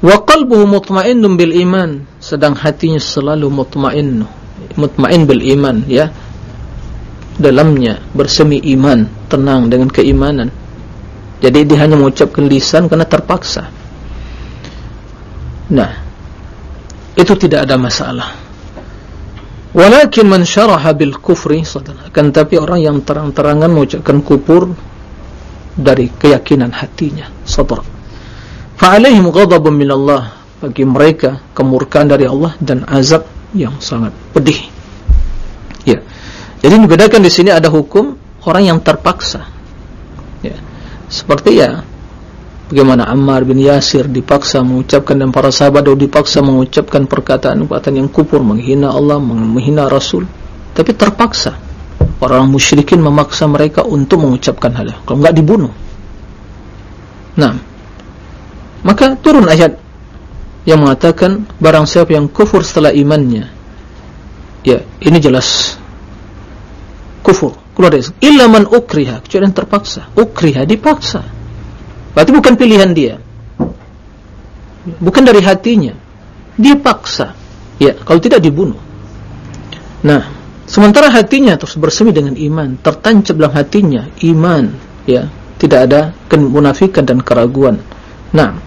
[SPEAKER 1] Wa qalbuhu mutmainnum bil iman. Sedang hatinya selalu mutmainnum mutmain bil iman ya. Dalamnya bersemi iman tenang dengan keimanan. Jadi dia hanya mengucapkan lisan karena terpaksa. Nah itu tidak ada masalah. Walakin man syaraha bil kufri kan tapi orang yang terang-terangan mengucapkan kufur dari keyakinan hatinya sadar fa alaihim ghadabun min Allah bagi mereka kemurkaan dari Allah dan azab yang sangat pedih. Ya. Jadi dibedakan di sini ada hukum orang yang terpaksa. Ya. Seperti ya bagaimana Ammar bin Yasir dipaksa mengucapkan dan para sahabat itu dipaksa mengucapkan perkataan-perkataan yang kufur menghina Allah, menghina Rasul, tapi terpaksa. Orang musyrikin memaksa mereka untuk mengucapkan hal itu. Kalau enggak dibunuh. Nah, maka turun ayat yang mengatakan barang siapa yang kufur setelah imannya. Ya ini jelas. Kufur. Keluar dari illa man ukriha. Kecuali yang terpaksa. Ukriha dipaksa. Berarti bukan pilihan dia. Bukan dari hatinya. Dia paksa ya kalau tidak dibunuh. Nah sementara hatinya terus bersemi dengan iman. Tertancap dalam hatinya iman. Ya tidak ada kemunafikan dan keraguan. Nah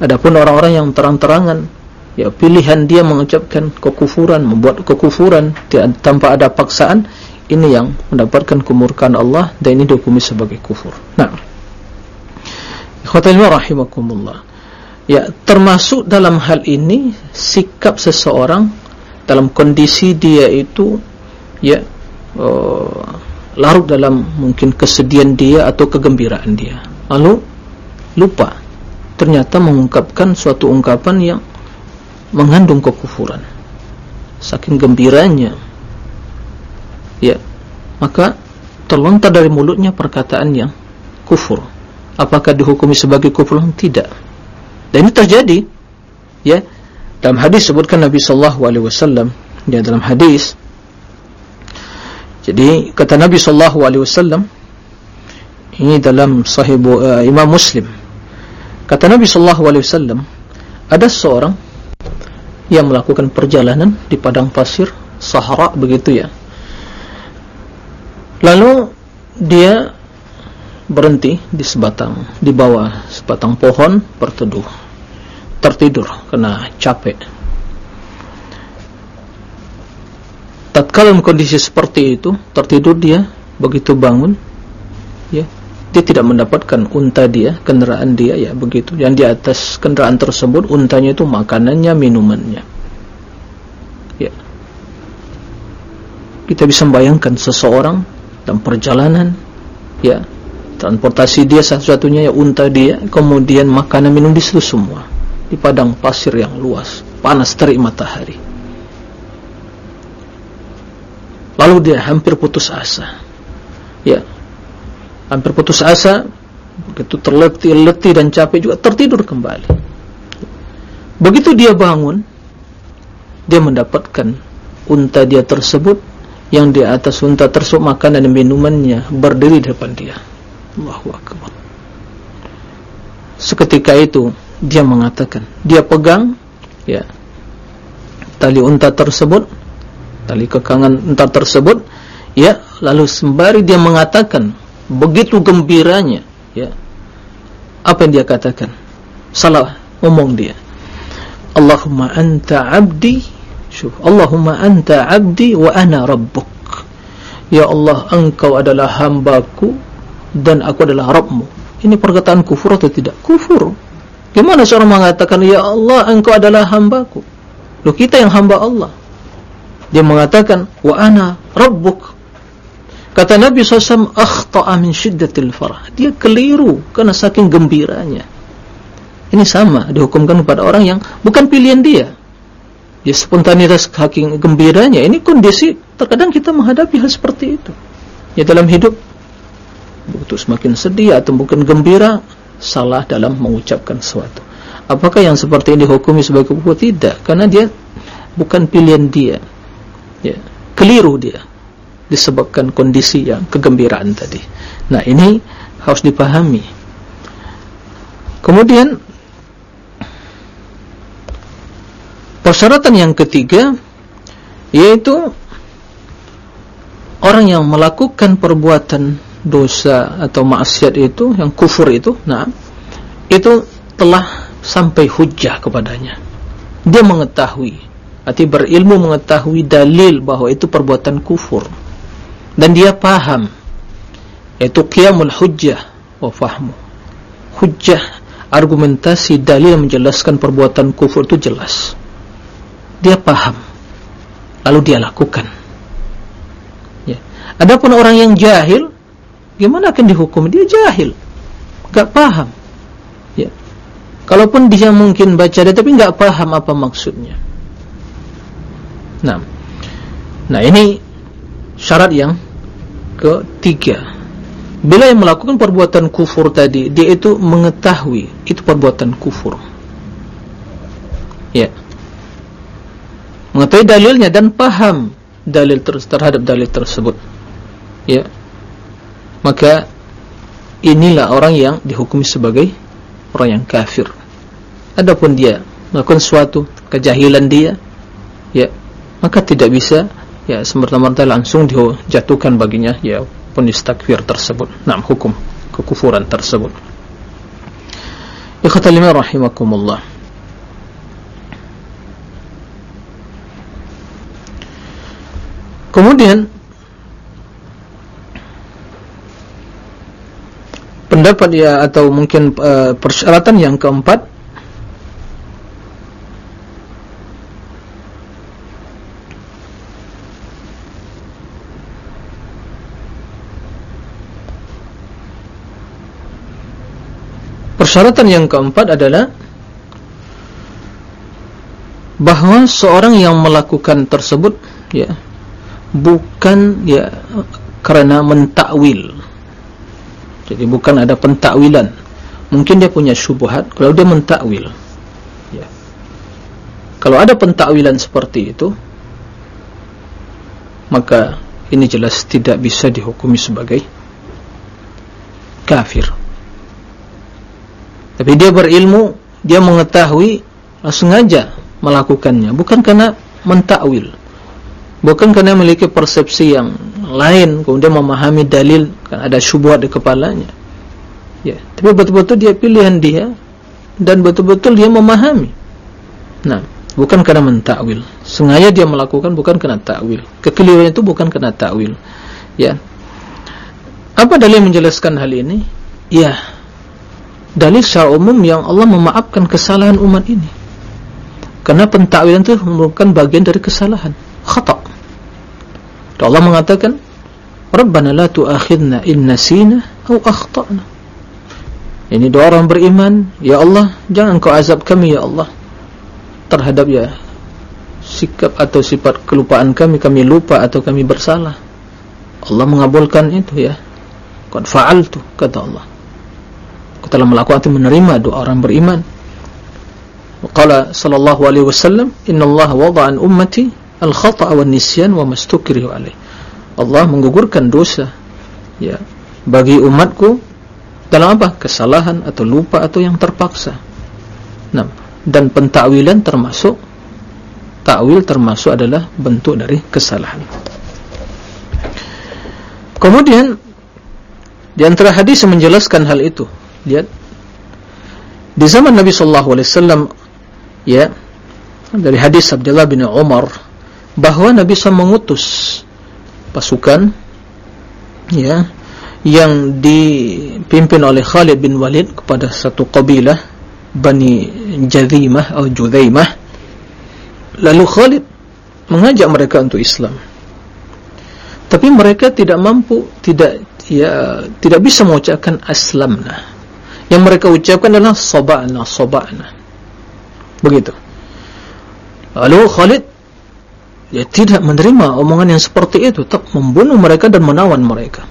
[SPEAKER 1] adapun orang-orang yang terang-terangan ya pilihan dia mengucapkan kekufuran membuat kekufuran tanpa ada paksaan ini yang mendapatkan kemurkaan Allah dan ini dihukumi sebagai kufur. Nah, ikhwatul rahimakumullah. Ya, termasuk dalam hal ini sikap seseorang dalam kondisi dia itu ya uh, larut dalam mungkin kesedihan dia atau kegembiraan dia. Lalu lupa ternyata mengungkapkan suatu ungkapan yang mengandung kekufuran. Saking gembiranya. Ya. Maka terlontar dari mulutnya perkataan yang kufur. Apakah dihukumi sebagai kufur? Tidak. Dan ini terjadi. Ya. Dalam hadis sebutkan Nabi sallallahu alaihi wasallam. Di dalam hadis. Jadi kata Nabi sallallahu alaihi wasallam ini dalam sahih uh, Imam Muslim kata Nabi sallallahu alaihi wasallam ada seorang yang melakukan perjalanan di padang pasir sahara begitu ya. Lalu dia berhenti di sebatang di bawah sebatang pohon berteduh tertidur karena capek. Tatkala dalam kondisi seperti itu tertidur dia begitu bangun dia tidak mendapatkan unta dia kendaraan dia ya begitu. Yang di atas kendaraan tersebut untanya itu makanannya minumannya. Ya. Kita bisa membayangkan seseorang dalam perjalanan ya transportasi dia satu-satunya ya unta dia kemudian makanan minum di situ semua. Di padang pasir yang luas panas terik matahari. Lalu dia hampir putus asa. Ya hampir putus asa begitu terletih letih dan capek juga tertidur kembali begitu dia bangun dia mendapatkan unta dia tersebut yang di atas unta tersebut makanan dan minumannya berdiri di depan dia. Allahu Akbar. Seketika itu dia mengatakan, dia pegang ya tali unta tersebut, tali kekangan unta tersebut, ya lalu sembari dia mengatakan begitu gembiranya, ya apa yang dia katakan? Salah ngomong dia. Allahumma anta abdi Syuf. Allahumma anta abdi wa ana rabbuk. Ya Allah, engkau adalah hambaku dan aku adalah Rabbmu. Ini perkataan kufur atau tidak? Kufur. Gimana seorang mengatakan, Ya Allah, engkau adalah hambaku. Loh, kita yang hamba Allah. Dia mengatakan, Wa ana rabbuk. Kata Nabi SAW, Akhta'a min syiddatil farah. Dia keliru karena saking gembiranya. Ini sama dihukumkan kepada orang yang bukan pilihan dia. Ya spontanitas hakim gembiranya. Ini kondisi terkadang kita menghadapi hal seperti itu. Ya dalam hidup begitu semakin sedih atau mungkin gembira salah dalam mengucapkan sesuatu. Apakah yang seperti ini dihukumi sebagai kufur tidak karena dia bukan pilihan dia. Ya keliru dia disebabkan kondisi yang kegembiraan tadi. Nah ini harus dipahami. Kemudian Persyaratan yang ketiga yaitu orang yang melakukan perbuatan dosa atau maksiat itu yang kufur itu, nah itu telah sampai hujah kepadanya. Dia mengetahui, arti berilmu mengetahui dalil bahwa itu perbuatan kufur dan dia paham itu qiyamul hujjah wa fahmu. Hujjah argumentasi dalil menjelaskan perbuatan kufur itu jelas. Dia paham lalu dia lakukan. Ya. Adapun orang yang jahil gimana akan dihukum? Dia jahil. Enggak paham ya. Kalaupun dia mungkin baca dia tapi enggak paham apa maksudnya. Nah nah ini syarat yang ketiga. Bila yang melakukan perbuatan kufur tadi dia itu mengetahui itu perbuatan kufur. Ya. Mengetahui dalilnya dan paham dalil terus terhadap dalil tersebut. Ya. Maka inilah orang yang dihukumi sebagai orang yang kafir. Adapun dia melakukan suatu kejahilan dia ya maka tidak bisa ya semerta-merta langsung dijatuhkan baginya ya ponis takfir tersebut. Nah hukum kekufuran tersebut. Ikhtalima rahimakumullah. Kemudian pendapat ya atau mungkin uh, persyaratan yang keempat persyaratan yang keempat adalah bahawa seorang yang melakukan tersebut ya bukan ya karena mentakwil jadi bukan ada pentakwilan. Mungkin dia punya syubhat kalau dia mentakwil. Ya. Kalau ada pentakwilan seperti itu, maka ini jelas tidak bisa dihukumi sebagai kafir. Tapi dia berilmu, dia mengetahui langsung aja melakukannya, bukan karena mentakwil. Bukan karena memiliki persepsi yang lain kemudian memahami dalil kan ada syubhat di kepalanya. Ya tapi betul-betul dia pilihan dia dan betul-betul dia memahami. Nah bukan karena mentakwil. Sengaja dia melakukan bukan karena takwil. Kekeliruan itu bukan karena takwil. Ya. Apa dalil menjelaskan hal ini? Ya dalil secara umum yang Allah memaafkan kesalahan umat ini. Karena pentakwilan itu merupakan bagian dari kesalahan. Khata' Allah mengatakan Rabbana la tu'akhidna in nasina atau akhtana. Ini doa orang beriman Ya Allah jangan kau azab kami Ya Allah. Terhadap ya sikap atau sifat kelupaan kami kami lupa atau kami bersalah. Allah mengabulkan itu ya. Qad fa'altu kata Allah aku telah melakukan itu menerima doa orang beriman. Qala sallallahu alaihi wasallam inna Allah wada'an ummati al-khata'a wa nisyan wa mastukrihu alaih Allah menggugurkan dosa ya bagi umatku dalam apa? kesalahan atau lupa atau yang terpaksa. Nah, dan pentakwilan termasuk takwil termasuk adalah bentuk dari kesalahan. Kemudian di antara hadis menjelaskan hal itu lihat. Di zaman Nabi sallallahu alaihi wasallam ya dari hadis Abdullah bin Umar bahawa Nabi SAW mengutus pasukan ya yang dipimpin oleh Khalid bin Walid kepada satu kabilah Bani Jazimah atau Juzaimah lalu Khalid mengajak mereka untuk Islam. Tapi mereka tidak mampu tidak ya tidak bisa mengucapkan aslamna yang mereka ucapkan adalah sabana sabana. Begitu. Lalu Khalid dia tidak menerima omongan yang seperti itu tetap membunuh mereka dan menawan mereka.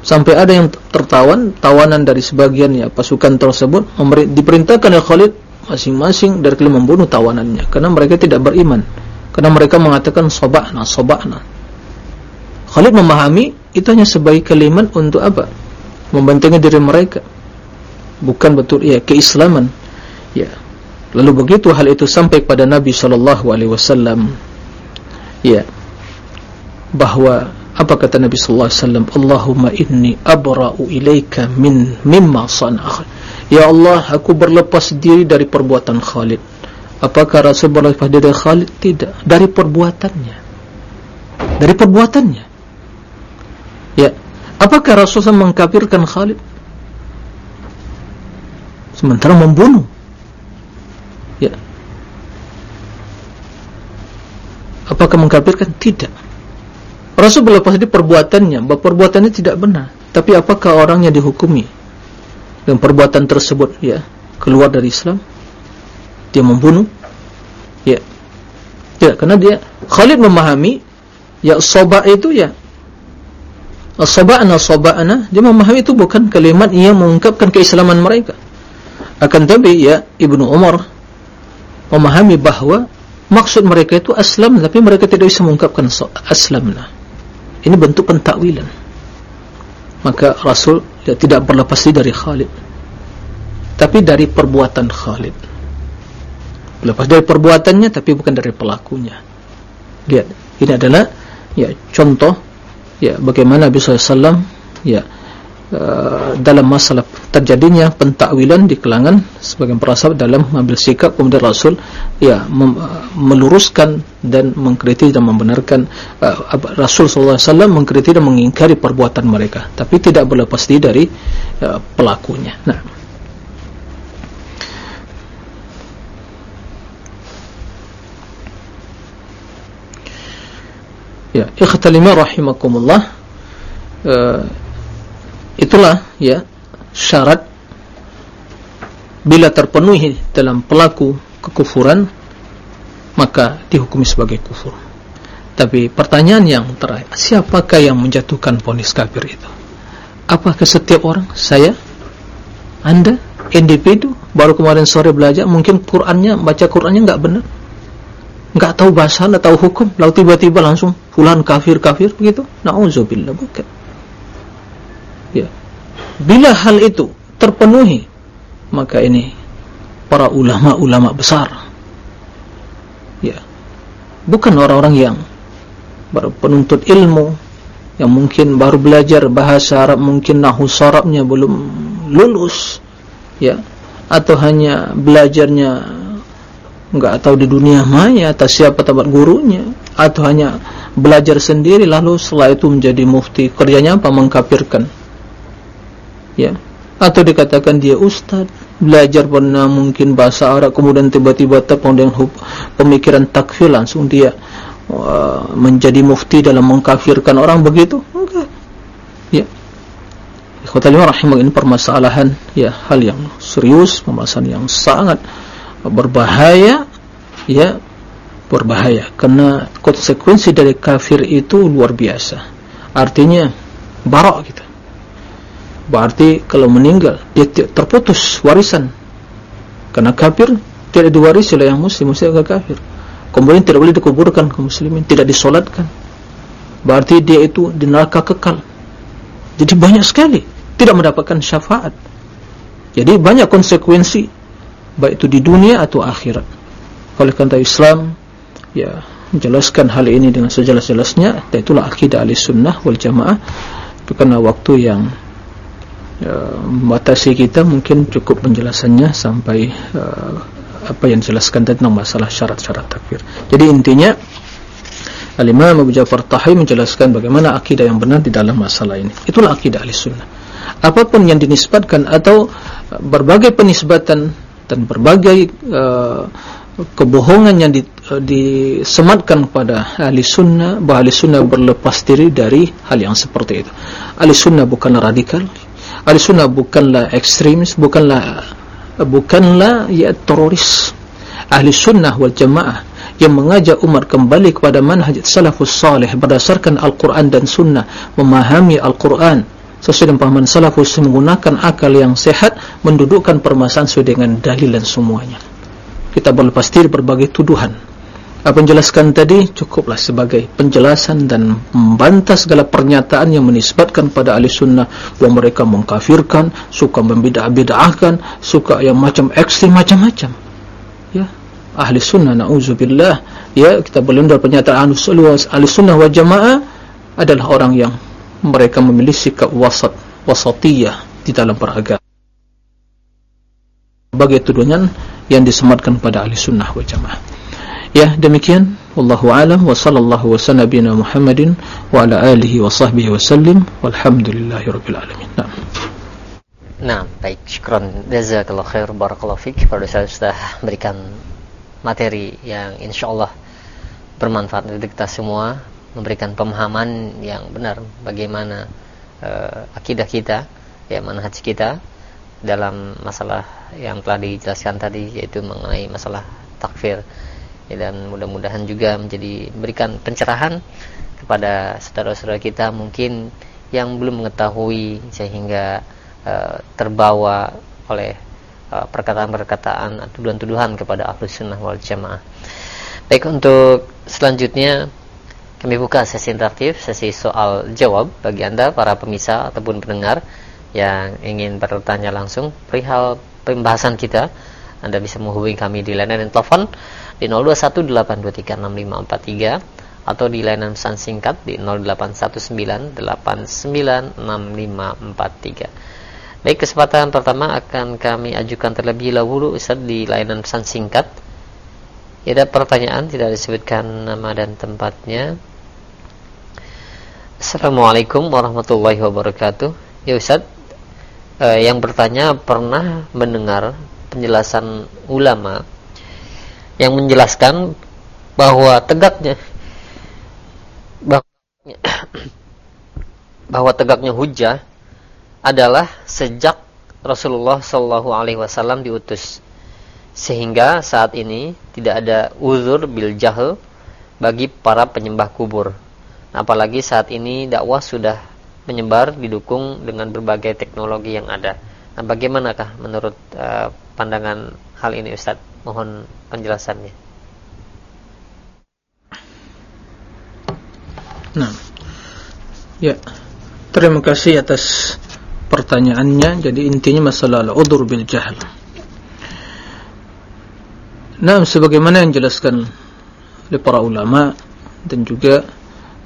[SPEAKER 1] Sampai ada yang tertawan tawanan dari sebagian ya pasukan tersebut diperintahkan oleh Khalid masing-masing dari kalian membunuh tawanannya. Karena mereka tidak beriman. Karena mereka mengatakan sobakna sobakna Khalid memahami itu hanya sebagai kalimat untuk apa? Membentengi diri mereka bukan betul ya keislaman. Ya. Lalu begitu hal itu sampai kepada Nabi sallallahu alaihi wasallam. Ya. Bahwa apa kata Nabi sallallahu alaihi wasallam? Allahumma inni abra'u ilaika min mimma sana'a. Ya Allah aku berlepas diri dari perbuatan Khalid. Apakah Rasul berlepas diri dari Khalid? Tidak. Dari perbuatannya. Dari perbuatannya. Ya. Apakah Rasul mengkafirkan Khalid sementara membunuh ya apakah mengkafirkan? Tidak. Rasul berlepas di perbuatannya, bahwa perbuatannya tidak benar. Tapi apakah orangnya dihukumi dengan perbuatan tersebut? Ya, keluar dari Islam, dia membunuh. Ya, tidak, karena dia Khalid memahami, ya soba itu ya, sobana sobana, dia memahami itu bukan kalimat yang mengungkapkan keislaman mereka. Akan tapi ya Ibnu Umar memahami bahawa maksud mereka itu aslam tapi mereka tidak bisa mengungkapkan aslamna ini bentuk pentakwilan. Maka Rasul ya, tidak berlepas dari Khalid. Tapi dari perbuatan Khalid. Lepas dari perbuatannya tapi bukan dari pelakunya. Lihat ini adalah ya contoh ya bagaimana Nabi SAW ya uh, dalam masalah terjadinya pentakwilan di kelangan sebagian para sahabat dalam mengambil sikap kemudian Rasul ya mem, meluruskan dan mengkritik dan membenarkan uh, Rasul SAW mengkritik dan mengingkari perbuatan mereka tapi tidak berlepas diri dari uh, pelakunya nah Ya, ikhtalima rahimakumullah. Uh, itulah ya syarat bila terpenuhi dalam pelaku kekufuran maka dihukumi sebagai kufur. Tapi pertanyaan yang terakhir, siapakah yang menjatuhkan vonis kafir itu? Apakah setiap orang? Saya? Anda? Individu? Baru kemarin sore belajar, mungkin Qurannya, baca Qurannya enggak benar enggak tahu bahasa, enggak tahu hukum, lalu tiba-tiba langsung fulan kafir-kafir begitu. Nauzubillah bukan. Bila hal itu terpenuhi, maka ini para ulama-ulama besar. Ya. Bukan orang-orang yang baru penuntut ilmu yang mungkin baru belajar bahasa Arab, mungkin nahwu sarabnya belum lulus. Ya. Atau hanya belajarnya enggak tahu di dunia maya atau siapa tempat gurunya atau hanya belajar sendiri lalu setelah itu menjadi mufti kerjanya apa mengkafirkan ya. Atau dikatakan dia ustaz belajar pernah mungkin bahasa Arab kemudian tiba-tiba terpon dengan pemikiran takfir langsung dia uh, menjadi mufti dalam mengkafirkan orang begitu? Enggak. Ya. Ikhwatalima rahimah ini permasalahan ya hal yang serius permasalahan yang sangat berbahaya ya berbahaya. Karena konsekuensi dari kafir itu luar biasa. Artinya barak kita berarti kalau meninggal dia terputus warisan. Karena kafir tidak diwarisi oleh yang muslim muslim kafir. Kemudian tidak boleh dikuburkan ke muslimin tidak disolatkan. Berarti dia itu di neraka kekal. Jadi banyak sekali tidak mendapatkan syafaat. Jadi banyak konsekuensi baik itu di dunia atau akhirat. Oleh karena Islam ya menjelaskan hal ini dengan sejelas-jelasnya itulah akidah ahli sunnah wal jamaah. Karena waktu yang ya, membatasi kita mungkin cukup penjelasannya sampai uh, apa yang dijelaskan tentang masalah syarat-syarat takfir. Jadi intinya Al-Imam Abu Ja'far Tahi menjelaskan bagaimana akidah yang benar di dalam masalah ini. Itulah akidah ahli sunnah apapun yang dinisbatkan atau berbagai penisbatan dan berbagai uh, kebohongan yang di, uh, disematkan kepada ahli sunnah bahawa ahli sunnah berlepas diri dari hal yang seperti itu. Ahli sunnah bukanlah radikal ahli sunnah bukanlah ekstremis bukanlah bukanlah ya teroris. Ahli sunnah wal jamaah yang mengajak umat kembali kepada manhaj salafus salih berdasarkan Al-Quran dan sunnah memahami Al-Quran. Sesuai dengan pemahaman salafus menggunakan akal yang sehat mendudukkan permasalahan sesuai dengan dalil dan semuanya. Kita berlepas diri berbagai tuduhan apa yang jelaskan tadi cukuplah sebagai penjelasan dan membantah segala pernyataan yang menisbatkan pada ahli sunnah bahawa mereka mengkafirkan suka membidah-bidahkan suka yang macam ekstrim macam-macam. Ya ahli sunnah na'udzubillah. Ya kita berlindung pernyataan ahli sunnah wa jamaah adalah orang yang mereka memilih sikap wasat wasatiyah di dalam beragama. Bagi tudungan yang disematkan pada ahli sunnah wal jamaah ya demikian. Wallahu alam. Wa sallallahu wa sanabina muhammadin wa ala alihi wa sahbihi wa sallim. Walhamdulillahi rabbil alamin. Nah.
[SPEAKER 2] nah baik. Syukran. Jazakallah khair barakallahu fik. Pada saya sudah berikan materi yang insyaallah bermanfaat untuk kita semua. Memberikan pemahaman yang benar bagaimana uh, akidah kita ya manhaj kita dalam masalah yang telah dijelaskan tadi yaitu mengenai masalah takfir ya, dan mudah-mudahan juga menjadi berikan pencerahan kepada saudara-saudara kita mungkin yang belum mengetahui sehingga uh, terbawa oleh perkataan-perkataan uh, tuduhan-tuduhan kepada ahlus sunnah wal jamaah Baik untuk selanjutnya kami buka sesi interaktif, sesi soal jawab bagi Anda para pemirsa ataupun pendengar yang ingin bertanya langsung perihal pembahasan kita. Anda bisa menghubungi kami di layanan telepon di 0218236543 atau di layanan pesan singkat di 0819896543. Baik, kesempatan pertama akan kami ajukan terlebih dahulu Ustaz di layanan pesan singkat. Ada pertanyaan tidak disebutkan nama dan tempatnya. Assalamualaikum warahmatullahi wabarakatuh. Ya Ustaz, eh, yang bertanya pernah mendengar penjelasan ulama yang menjelaskan bahwa tegaknya bahwa tegaknya hujah adalah sejak Rasulullah Shallallahu Alaihi Wasallam diutus sehingga saat ini tidak ada uzur bil jahl bagi para penyembah kubur apalagi saat ini dakwah sudah menyebar didukung dengan berbagai teknologi yang ada. Nah, bagaimanakah menurut uh, pandangan hal ini Ustaz? Mohon penjelasannya.
[SPEAKER 1] Nah. Ya. Terima kasih atas pertanyaannya. Jadi intinya masalah al-udhur bil jahl. Nah, sebagaimana yang dijelaskan oleh para ulama dan juga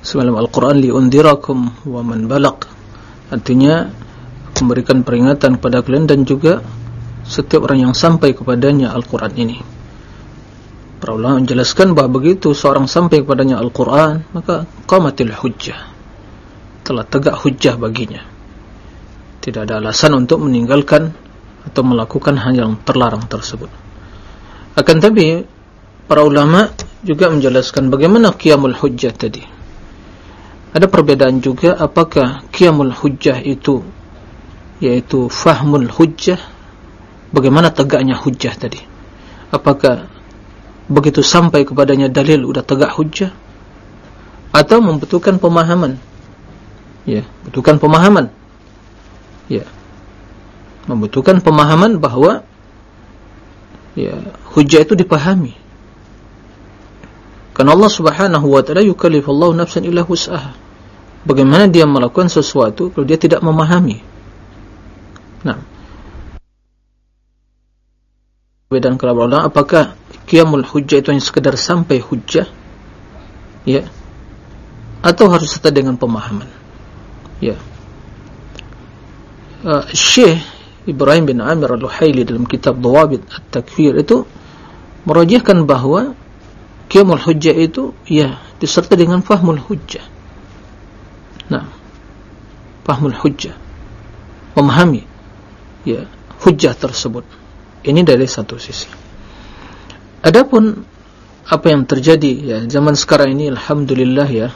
[SPEAKER 1] semalam Al-Quran liundirakum wa man balak artinya memberikan peringatan kepada kalian dan juga setiap orang yang sampai kepadanya Al-Quran ini. Para ulama menjelaskan bahawa begitu seorang sampai kepadanya Al-Quran maka qamatil hujjah. Telah tegak hujjah baginya. Tidak ada alasan untuk meninggalkan atau melakukan hal yang terlarang tersebut. Akan tapi para ulama juga menjelaskan bagaimana qiyamul hujjah tadi. Ada perbedaan juga apakah qiyamul hujjah itu yaitu fahmul hujjah bagaimana tegaknya hujjah tadi? Apakah begitu sampai kepadanya dalil sudah tegak hujjah? Atau membutuhkan pemahaman? Ya membutuhkan pemahaman. Ya. Membutuhkan pemahaman bahawa ya hujjah itu dipahami. Karena Allah Subhanahu wa taala yukallifullahu nafsan illa wus'aha. Bagaimana dia melakukan sesuatu kalau dia tidak memahami? Nah dan kalau Allah apakah qiyamul hujjah itu hanya sekedar sampai hujjah? Ya. Atau harus serta dengan pemahaman? Ya. Uh, Syekh Ibrahim bin Amir al-Luhaili dalam kitab Dawabit At-Takfir itu merajihkan bahawa qiyamul hujjah itu ya disertai dengan fahmul hujjah. Nah, pahmul hujjah, memahami ya hujjah tersebut. Ini dari satu sisi. Adapun apa yang terjadi ya zaman sekarang ini, alhamdulillah ya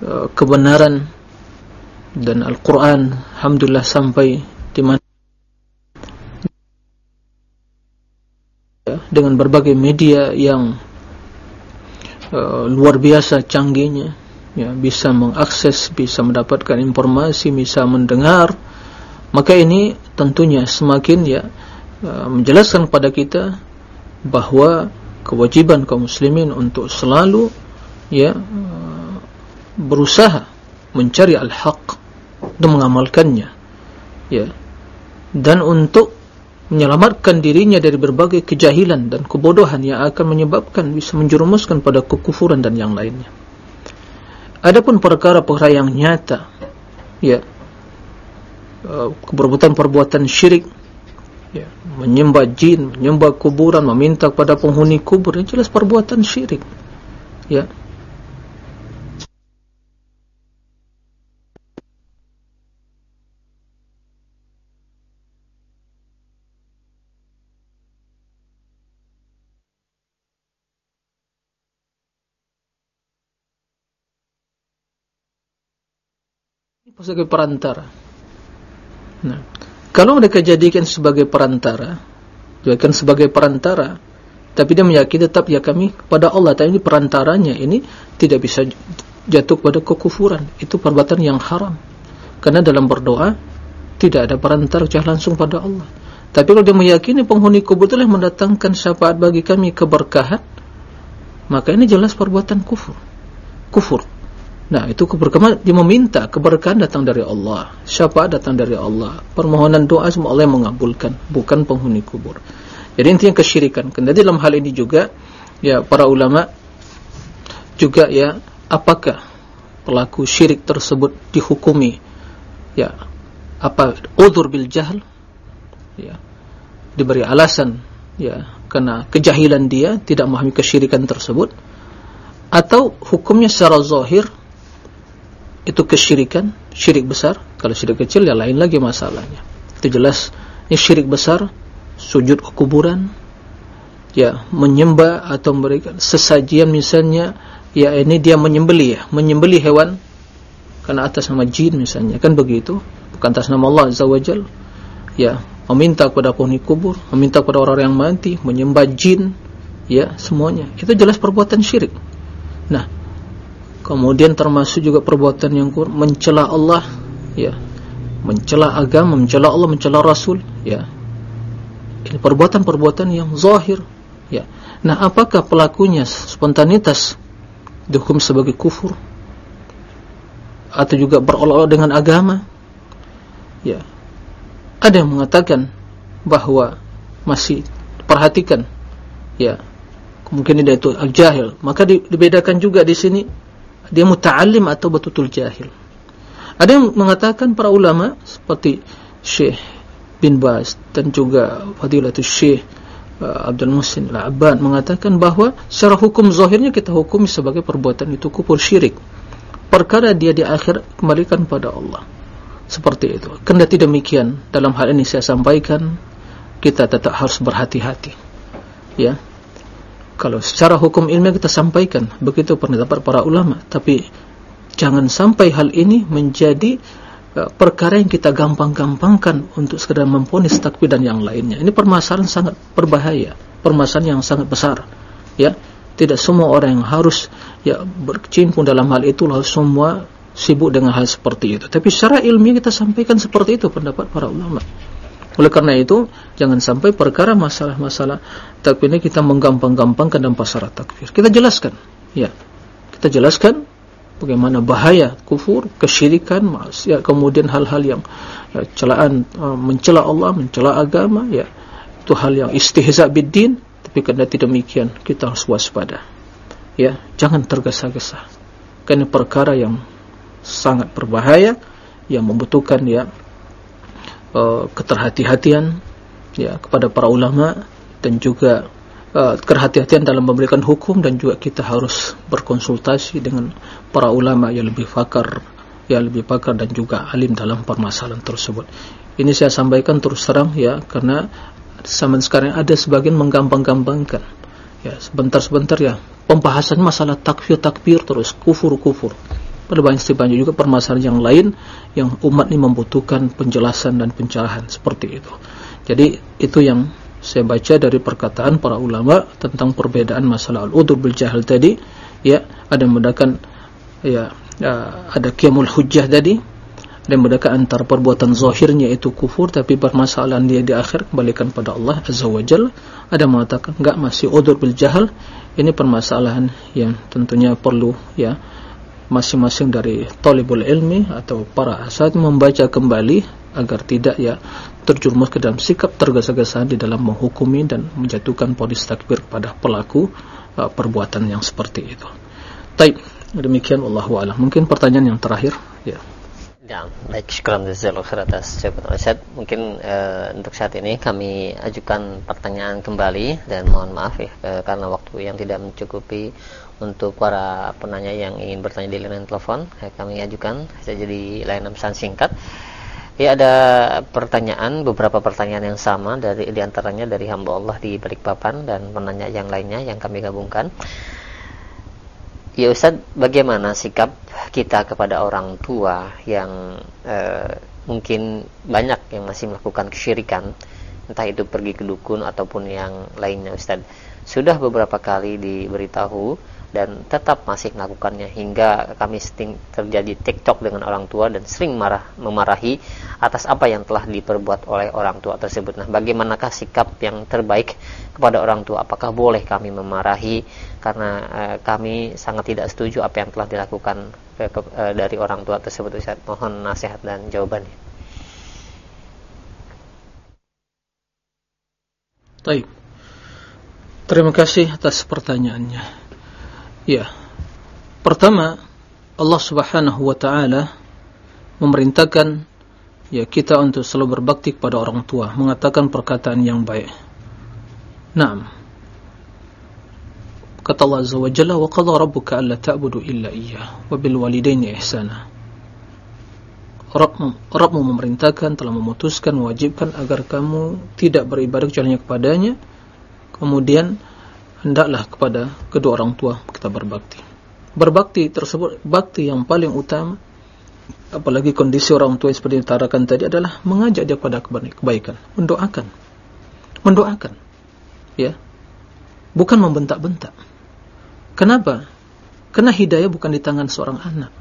[SPEAKER 1] eh, kebenaran dan Al-Quran, alhamdulillah sampai di mana ya, dengan berbagai media yang uh, luar biasa canggihnya ya, bisa mengakses, bisa mendapatkan informasi, bisa mendengar, maka ini tentunya semakin ya menjelaskan kepada kita bahawa kewajiban kaum muslimin untuk selalu ya uh, berusaha mencari al-haq dan mengamalkannya ya dan untuk menyelamatkan dirinya dari berbagai kejahilan dan kebodohan yang akan menyebabkan bisa menjerumuskan pada kekufuran dan yang lainnya. Adapun perkara-perkara yang nyata, ya, uh, perbuatan-perbuatan syirik, ya, menyembah jin, menyembah kuburan, meminta kepada penghuni kubur, ini jelas perbuatan syirik, ya. sebagai perantara. Nah, kalau mereka jadikan sebagai perantara, jadikan sebagai perantara, tapi dia meyakini tetap ya kami kepada Allah, tapi ini perantaranya ini tidak bisa jatuh pada kekufuran. Itu perbuatan yang haram. Karena dalam berdoa tidak ada perantara jauh langsung pada Allah. Tapi kalau dia meyakini penghuni kubur telah mendatangkan syafaat bagi kami keberkahan, maka ini jelas perbuatan kufur kufur nah itu kemana dia meminta keberkahan datang dari Allah. Syafaat datang dari Allah. Permohonan doa semua Allah mengabulkan bukan penghuni kubur. Jadi intinya kesyirikan. Jadi dalam hal ini juga ya para ulama juga ya apakah pelaku syirik tersebut dihukumi? Ya apa? Udzur bil jahl. Ya diberi alasan ya karena kejahilan dia tidak memahami kesyirikan tersebut. Atau hukumnya secara zahir itu kesyirikan syirik besar. Kalau syirik kecil ya lain lagi masalahnya. Itu jelas. Ini syirik besar sujud ke kuburan. Ya menyembah atau memberikan sesajian misalnya ya ini dia menyembelih ya. Menyembelih hewan. Karena atas nama jin misalnya. Kan begitu. Bukan atas nama Allah azza wajal ya meminta kepada penghuni kubur, meminta kepada orang yang mati, menyembah jin, ya semuanya. Itu jelas perbuatan syirik. Nah, kemudian termasuk juga perbuatan yang mencela Allah, ya, mencela agama, mencela Allah, mencela Rasul, ya. Ini perbuatan-perbuatan yang zahir, ya. Nah, apakah pelakunya spontanitas dihukum sebagai kufur atau juga berolah-olah dengan agama? Ya, ada yang mengatakan bahawa masih perhatikan ya mungkin dia itu al-jahil maka dibedakan juga di sini dia muta'allim atau betul-betul jahil ada yang mengatakan para ulama seperti Syekh bin Baz dan juga Fadilatul Syekh uh, Abdul Musin al-Abbad mengatakan bahawa secara hukum zahirnya kita hukumi sebagai perbuatan itu kufur syirik perkara dia di akhir kembalikan pada Allah seperti itu. Kendati demikian, dalam hal ini saya sampaikan kita tetap harus berhati-hati. Ya. Kalau secara hukum ilmiah kita sampaikan begitu pendapat para ulama, tapi jangan sampai hal ini menjadi uh, perkara yang kita gampang-gampangkan untuk sekedar memponis takbir dan yang lainnya. Ini permasalahan sangat berbahaya, permasalahan yang sangat besar. Ya. Tidak semua orang yang harus ya berkecimpung dalam hal itu lalu semua sibuk dengan hal seperti itu. Tapi secara ilmiah kita sampaikan seperti itu pendapat para ulama. Oleh karena itu, jangan sampai perkara masalah-masalah takbir ini kita menggampang-gampangkan dalam pasar takbir. Kita jelaskan, ya, kita jelaskan bagaimana bahaya kufur, kesyirikan, ya, kemudian hal-hal yang ya, celaan, uh, mencela Allah, mencela agama, ya, itu hal yang istihza biddin. Tapi karena tidak demikian, kita harus waspada. Ya, jangan tergesa-gesa. Karena perkara yang sangat berbahaya yang membutuhkan ya uh, keterhati-hatian ya kepada para ulama dan juga uh, kehati-hatian dalam memberikan hukum dan juga kita harus berkonsultasi dengan para ulama yang lebih pakar yang lebih pakar dan juga alim dalam permasalahan tersebut. Ini saya sampaikan terus terang ya karena zaman sekarang ada sebagian menggampang-gampangkan ya sebentar-sebentar ya pembahasan masalah takfir takbir terus kufur-kufur pada banyak juga permasalahan yang lain yang umat ini membutuhkan penjelasan dan pencerahan seperti itu. Jadi itu yang saya baca dari perkataan para ulama tentang perbedaan masalah al-udur bil jahil tadi. Ya ada membedakan ya, ya ada qiyamul hujjah tadi dan membedakan antara perbuatan zahirnya itu kufur tapi permasalahan dia di akhir kembalikan pada Allah azza wajalla ada mengatakan enggak masih udur bil jahil ini permasalahan yang tentunya perlu ya masing-masing dari talibul ilmi atau para asad membaca kembali agar tidak ya terjerumus ke dalam sikap tergesa-gesa di dalam menghukumi dan menjatuhkan polis takbir kepada pelaku uh, perbuatan yang seperti itu. Baik, demikian wallahu a'lam. Mungkin pertanyaan yang terakhir ya.
[SPEAKER 2] Ya, baik jazakallahu khair atas jawaban Ustaz. Mungkin uh, untuk saat ini kami ajukan pertanyaan kembali dan mohon maaf ya uh, karena waktu yang tidak mencukupi untuk para penanya yang ingin bertanya di layanan telepon ya, kami ajukan saja di layanan pesan singkat. Ya ada pertanyaan beberapa pertanyaan yang sama dari di antaranya dari hamba Allah di Balikpapan dan penanya yang lainnya yang kami gabungkan. Ya Ustaz bagaimana sikap kita kepada orang tua yang eh, mungkin banyak yang masih melakukan kesyirikan entah itu pergi ke dukun ataupun yang lainnya Ustaz? Sudah beberapa kali diberitahu dan tetap masih melakukannya hingga kami sering terjadi tiktok dengan orang tua dan sering marah memarahi atas apa yang telah diperbuat oleh orang tua tersebut. Nah, bagaimanakah sikap yang terbaik kepada orang tua? Apakah boleh kami memarahi karena uh, kami sangat tidak setuju apa yang telah dilakukan uh, ke, uh, dari orang tua tersebut? Ustaz, mohon nasihat dan jawabannya.
[SPEAKER 1] Baik. Terima kasih atas pertanyaannya. Ya. Pertama, Allah Subhanahu wa taala memerintahkan ya kita untuk selalu berbakti kepada orang tua, mengatakan perkataan yang baik. Naam. Kata Allah Azza wa Jalla, "Wa qadha rabbuka alla ta'budu illa iyyah wa bil walidayni ihsana." Rabbmu memerintahkan, telah memutuskan, mewajibkan agar kamu tidak beribadah kecuali kepadanya. Kemudian hendaklah kepada kedua orang tua kita berbakti. Berbakti tersebut bakti yang paling utama apalagi kondisi orang tua seperti yang ditarakan tadi adalah mengajak dia pada kebaikan, mendoakan. Mendoakan. Ya. Bukan membentak-bentak. Kenapa? Karena hidayah bukan di tangan seorang anak.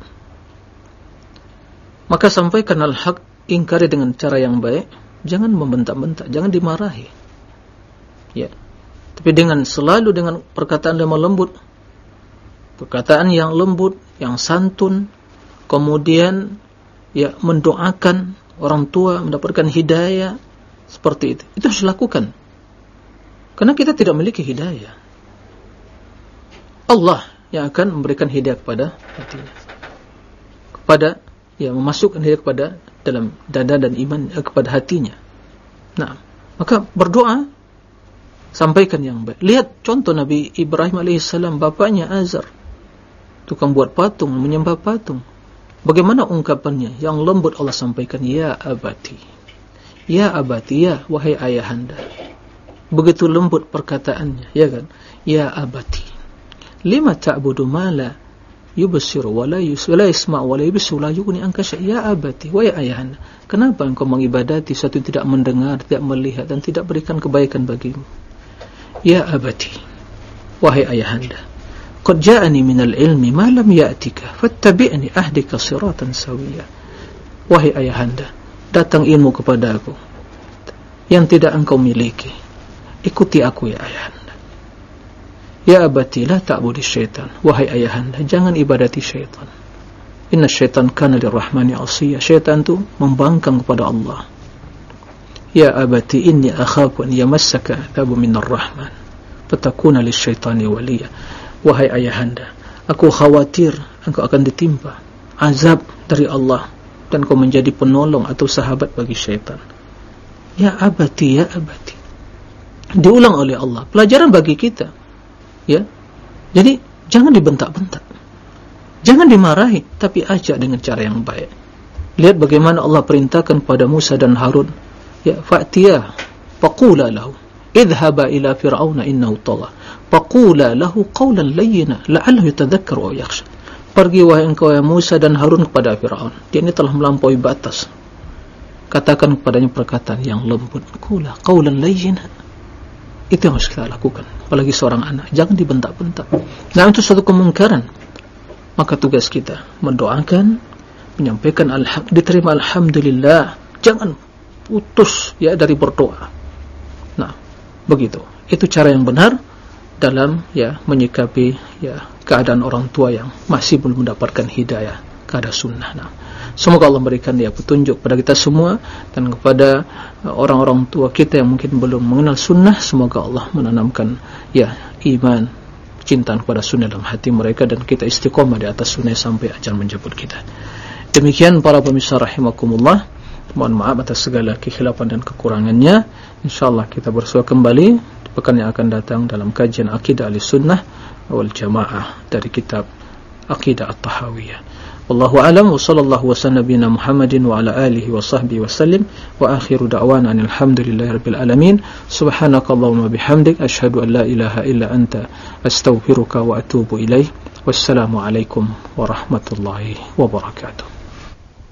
[SPEAKER 1] Maka sampaikan al-haq ingkari dengan cara yang baik, jangan membentak-bentak, jangan dimarahi. Ya. Tapi dengan selalu dengan perkataan lemah lembut, perkataan yang lembut, yang santun, kemudian ya mendoakan orang tua mendapatkan hidayah seperti itu. Itu harus dilakukan. Karena kita tidak memiliki hidayah. Allah yang akan memberikan hidayah kepada hatinya. Kepada ya memasukkan hidayah kepada dalam dada dan iman eh, kepada hatinya. Nah, maka berdoa sampaikan yang baik. Lihat contoh Nabi Ibrahim AS, bapaknya Azar. Tukang buat patung, menyembah patung. Bagaimana ungkapannya? Yang lembut Allah sampaikan, Ya abati. Ya abati, ya wahai ayahanda. Begitu lembut perkataannya, ya kan? Ya abati. Lima ta'budu mala yubsiru wala yusla isma wala yubsiru la yughni anka ya abati wa ya ayahanda kenapa engkau mengibadati sesuatu tidak mendengar tidak melihat dan tidak berikan kebaikan bagimu Ya abati Wahai ayahanda Qad ja'ani minal ilmi ma lam ya'tika Fattabi'ni ahdika siratan sawiyah Wahai ayahanda Datang ilmu kepada aku Yang tidak engkau miliki. Ikuti aku ya ayahanda. Ya abati la ta'budi syaitan. Wahai ayahanda Jangan ibadati syaitan. Inna syaitan kana lirrahmani asiyah Syaitan itu membangkang kepada Allah Ya abati inni akhafu an yamassaka tabu minar rahman fatakuna lisyaitani waliya wahai ayahanda aku khawatir engkau akan ditimpa azab dari Allah dan kau menjadi penolong atau sahabat bagi syaitan. Ya abati ya abati. Diulang oleh Allah pelajaran bagi kita ya. Jadi jangan dibentak-bentak. Jangan dimarahi tapi ajak dengan cara yang baik. Lihat bagaimana Allah perintahkan kepada Musa dan Harun ya fa'tiya faqula lahu idhhaba ila fir'auna innahu tagha. Faqula lahu qawlan layyina la'allahu yatadhakkaru aw yakhsha. Pergi wahai engkau ya Musa dan Harun kepada Firaun. Dia ini telah melampaui batas. Katakan kepadanya perkataan yang lembut. Qula qawlan layyina. Itu yang harus kita lakukan. Apalagi seorang anak. Jangan dibentak-bentak. Nah itu suatu kemungkaran maka tugas kita mendoakan menyampaikan al-haq diterima alhamdulillah. Jangan putus ya dari berdoa. Nah, begitu. Itu cara yang benar dalam ya menyikapi ya keadaan orang tua yang masih belum mendapatkan hidayah kepada sunnah. Nah, semoga Allah memberikan ya petunjuk kepada kita semua dan kepada uh, orang-orang tua kita yang mungkin belum mengenal sunnah, semoga Allah menanamkan ya iman cinta kepada sunnah dalam hati mereka dan kita istiqomah di atas sunnah sampai ajal menjemput kita. Demikian para pemirsa rahimakumullah mohon maaf atas segala kekhilafan dan kekurangannya. Insyaallah kita bersua kembali di pekan yang akan datang dalam kajian akidah al-sunnah wal jamaah dari kitab akidah at-tahawiyah. Wallahu alam wa sallallahu wa sallabina muhammadin wa ala alihi wa sahbihi wa sallim. Wa akhiru da'wana alhamdulillahi rabbil alamin. Subhanakallahumma bihamdik. Ashhadu an la ilaha illa anta. Astaghfiruka wa atubu ilaih wassalamu alaikum warahmatullahi wabarakatuh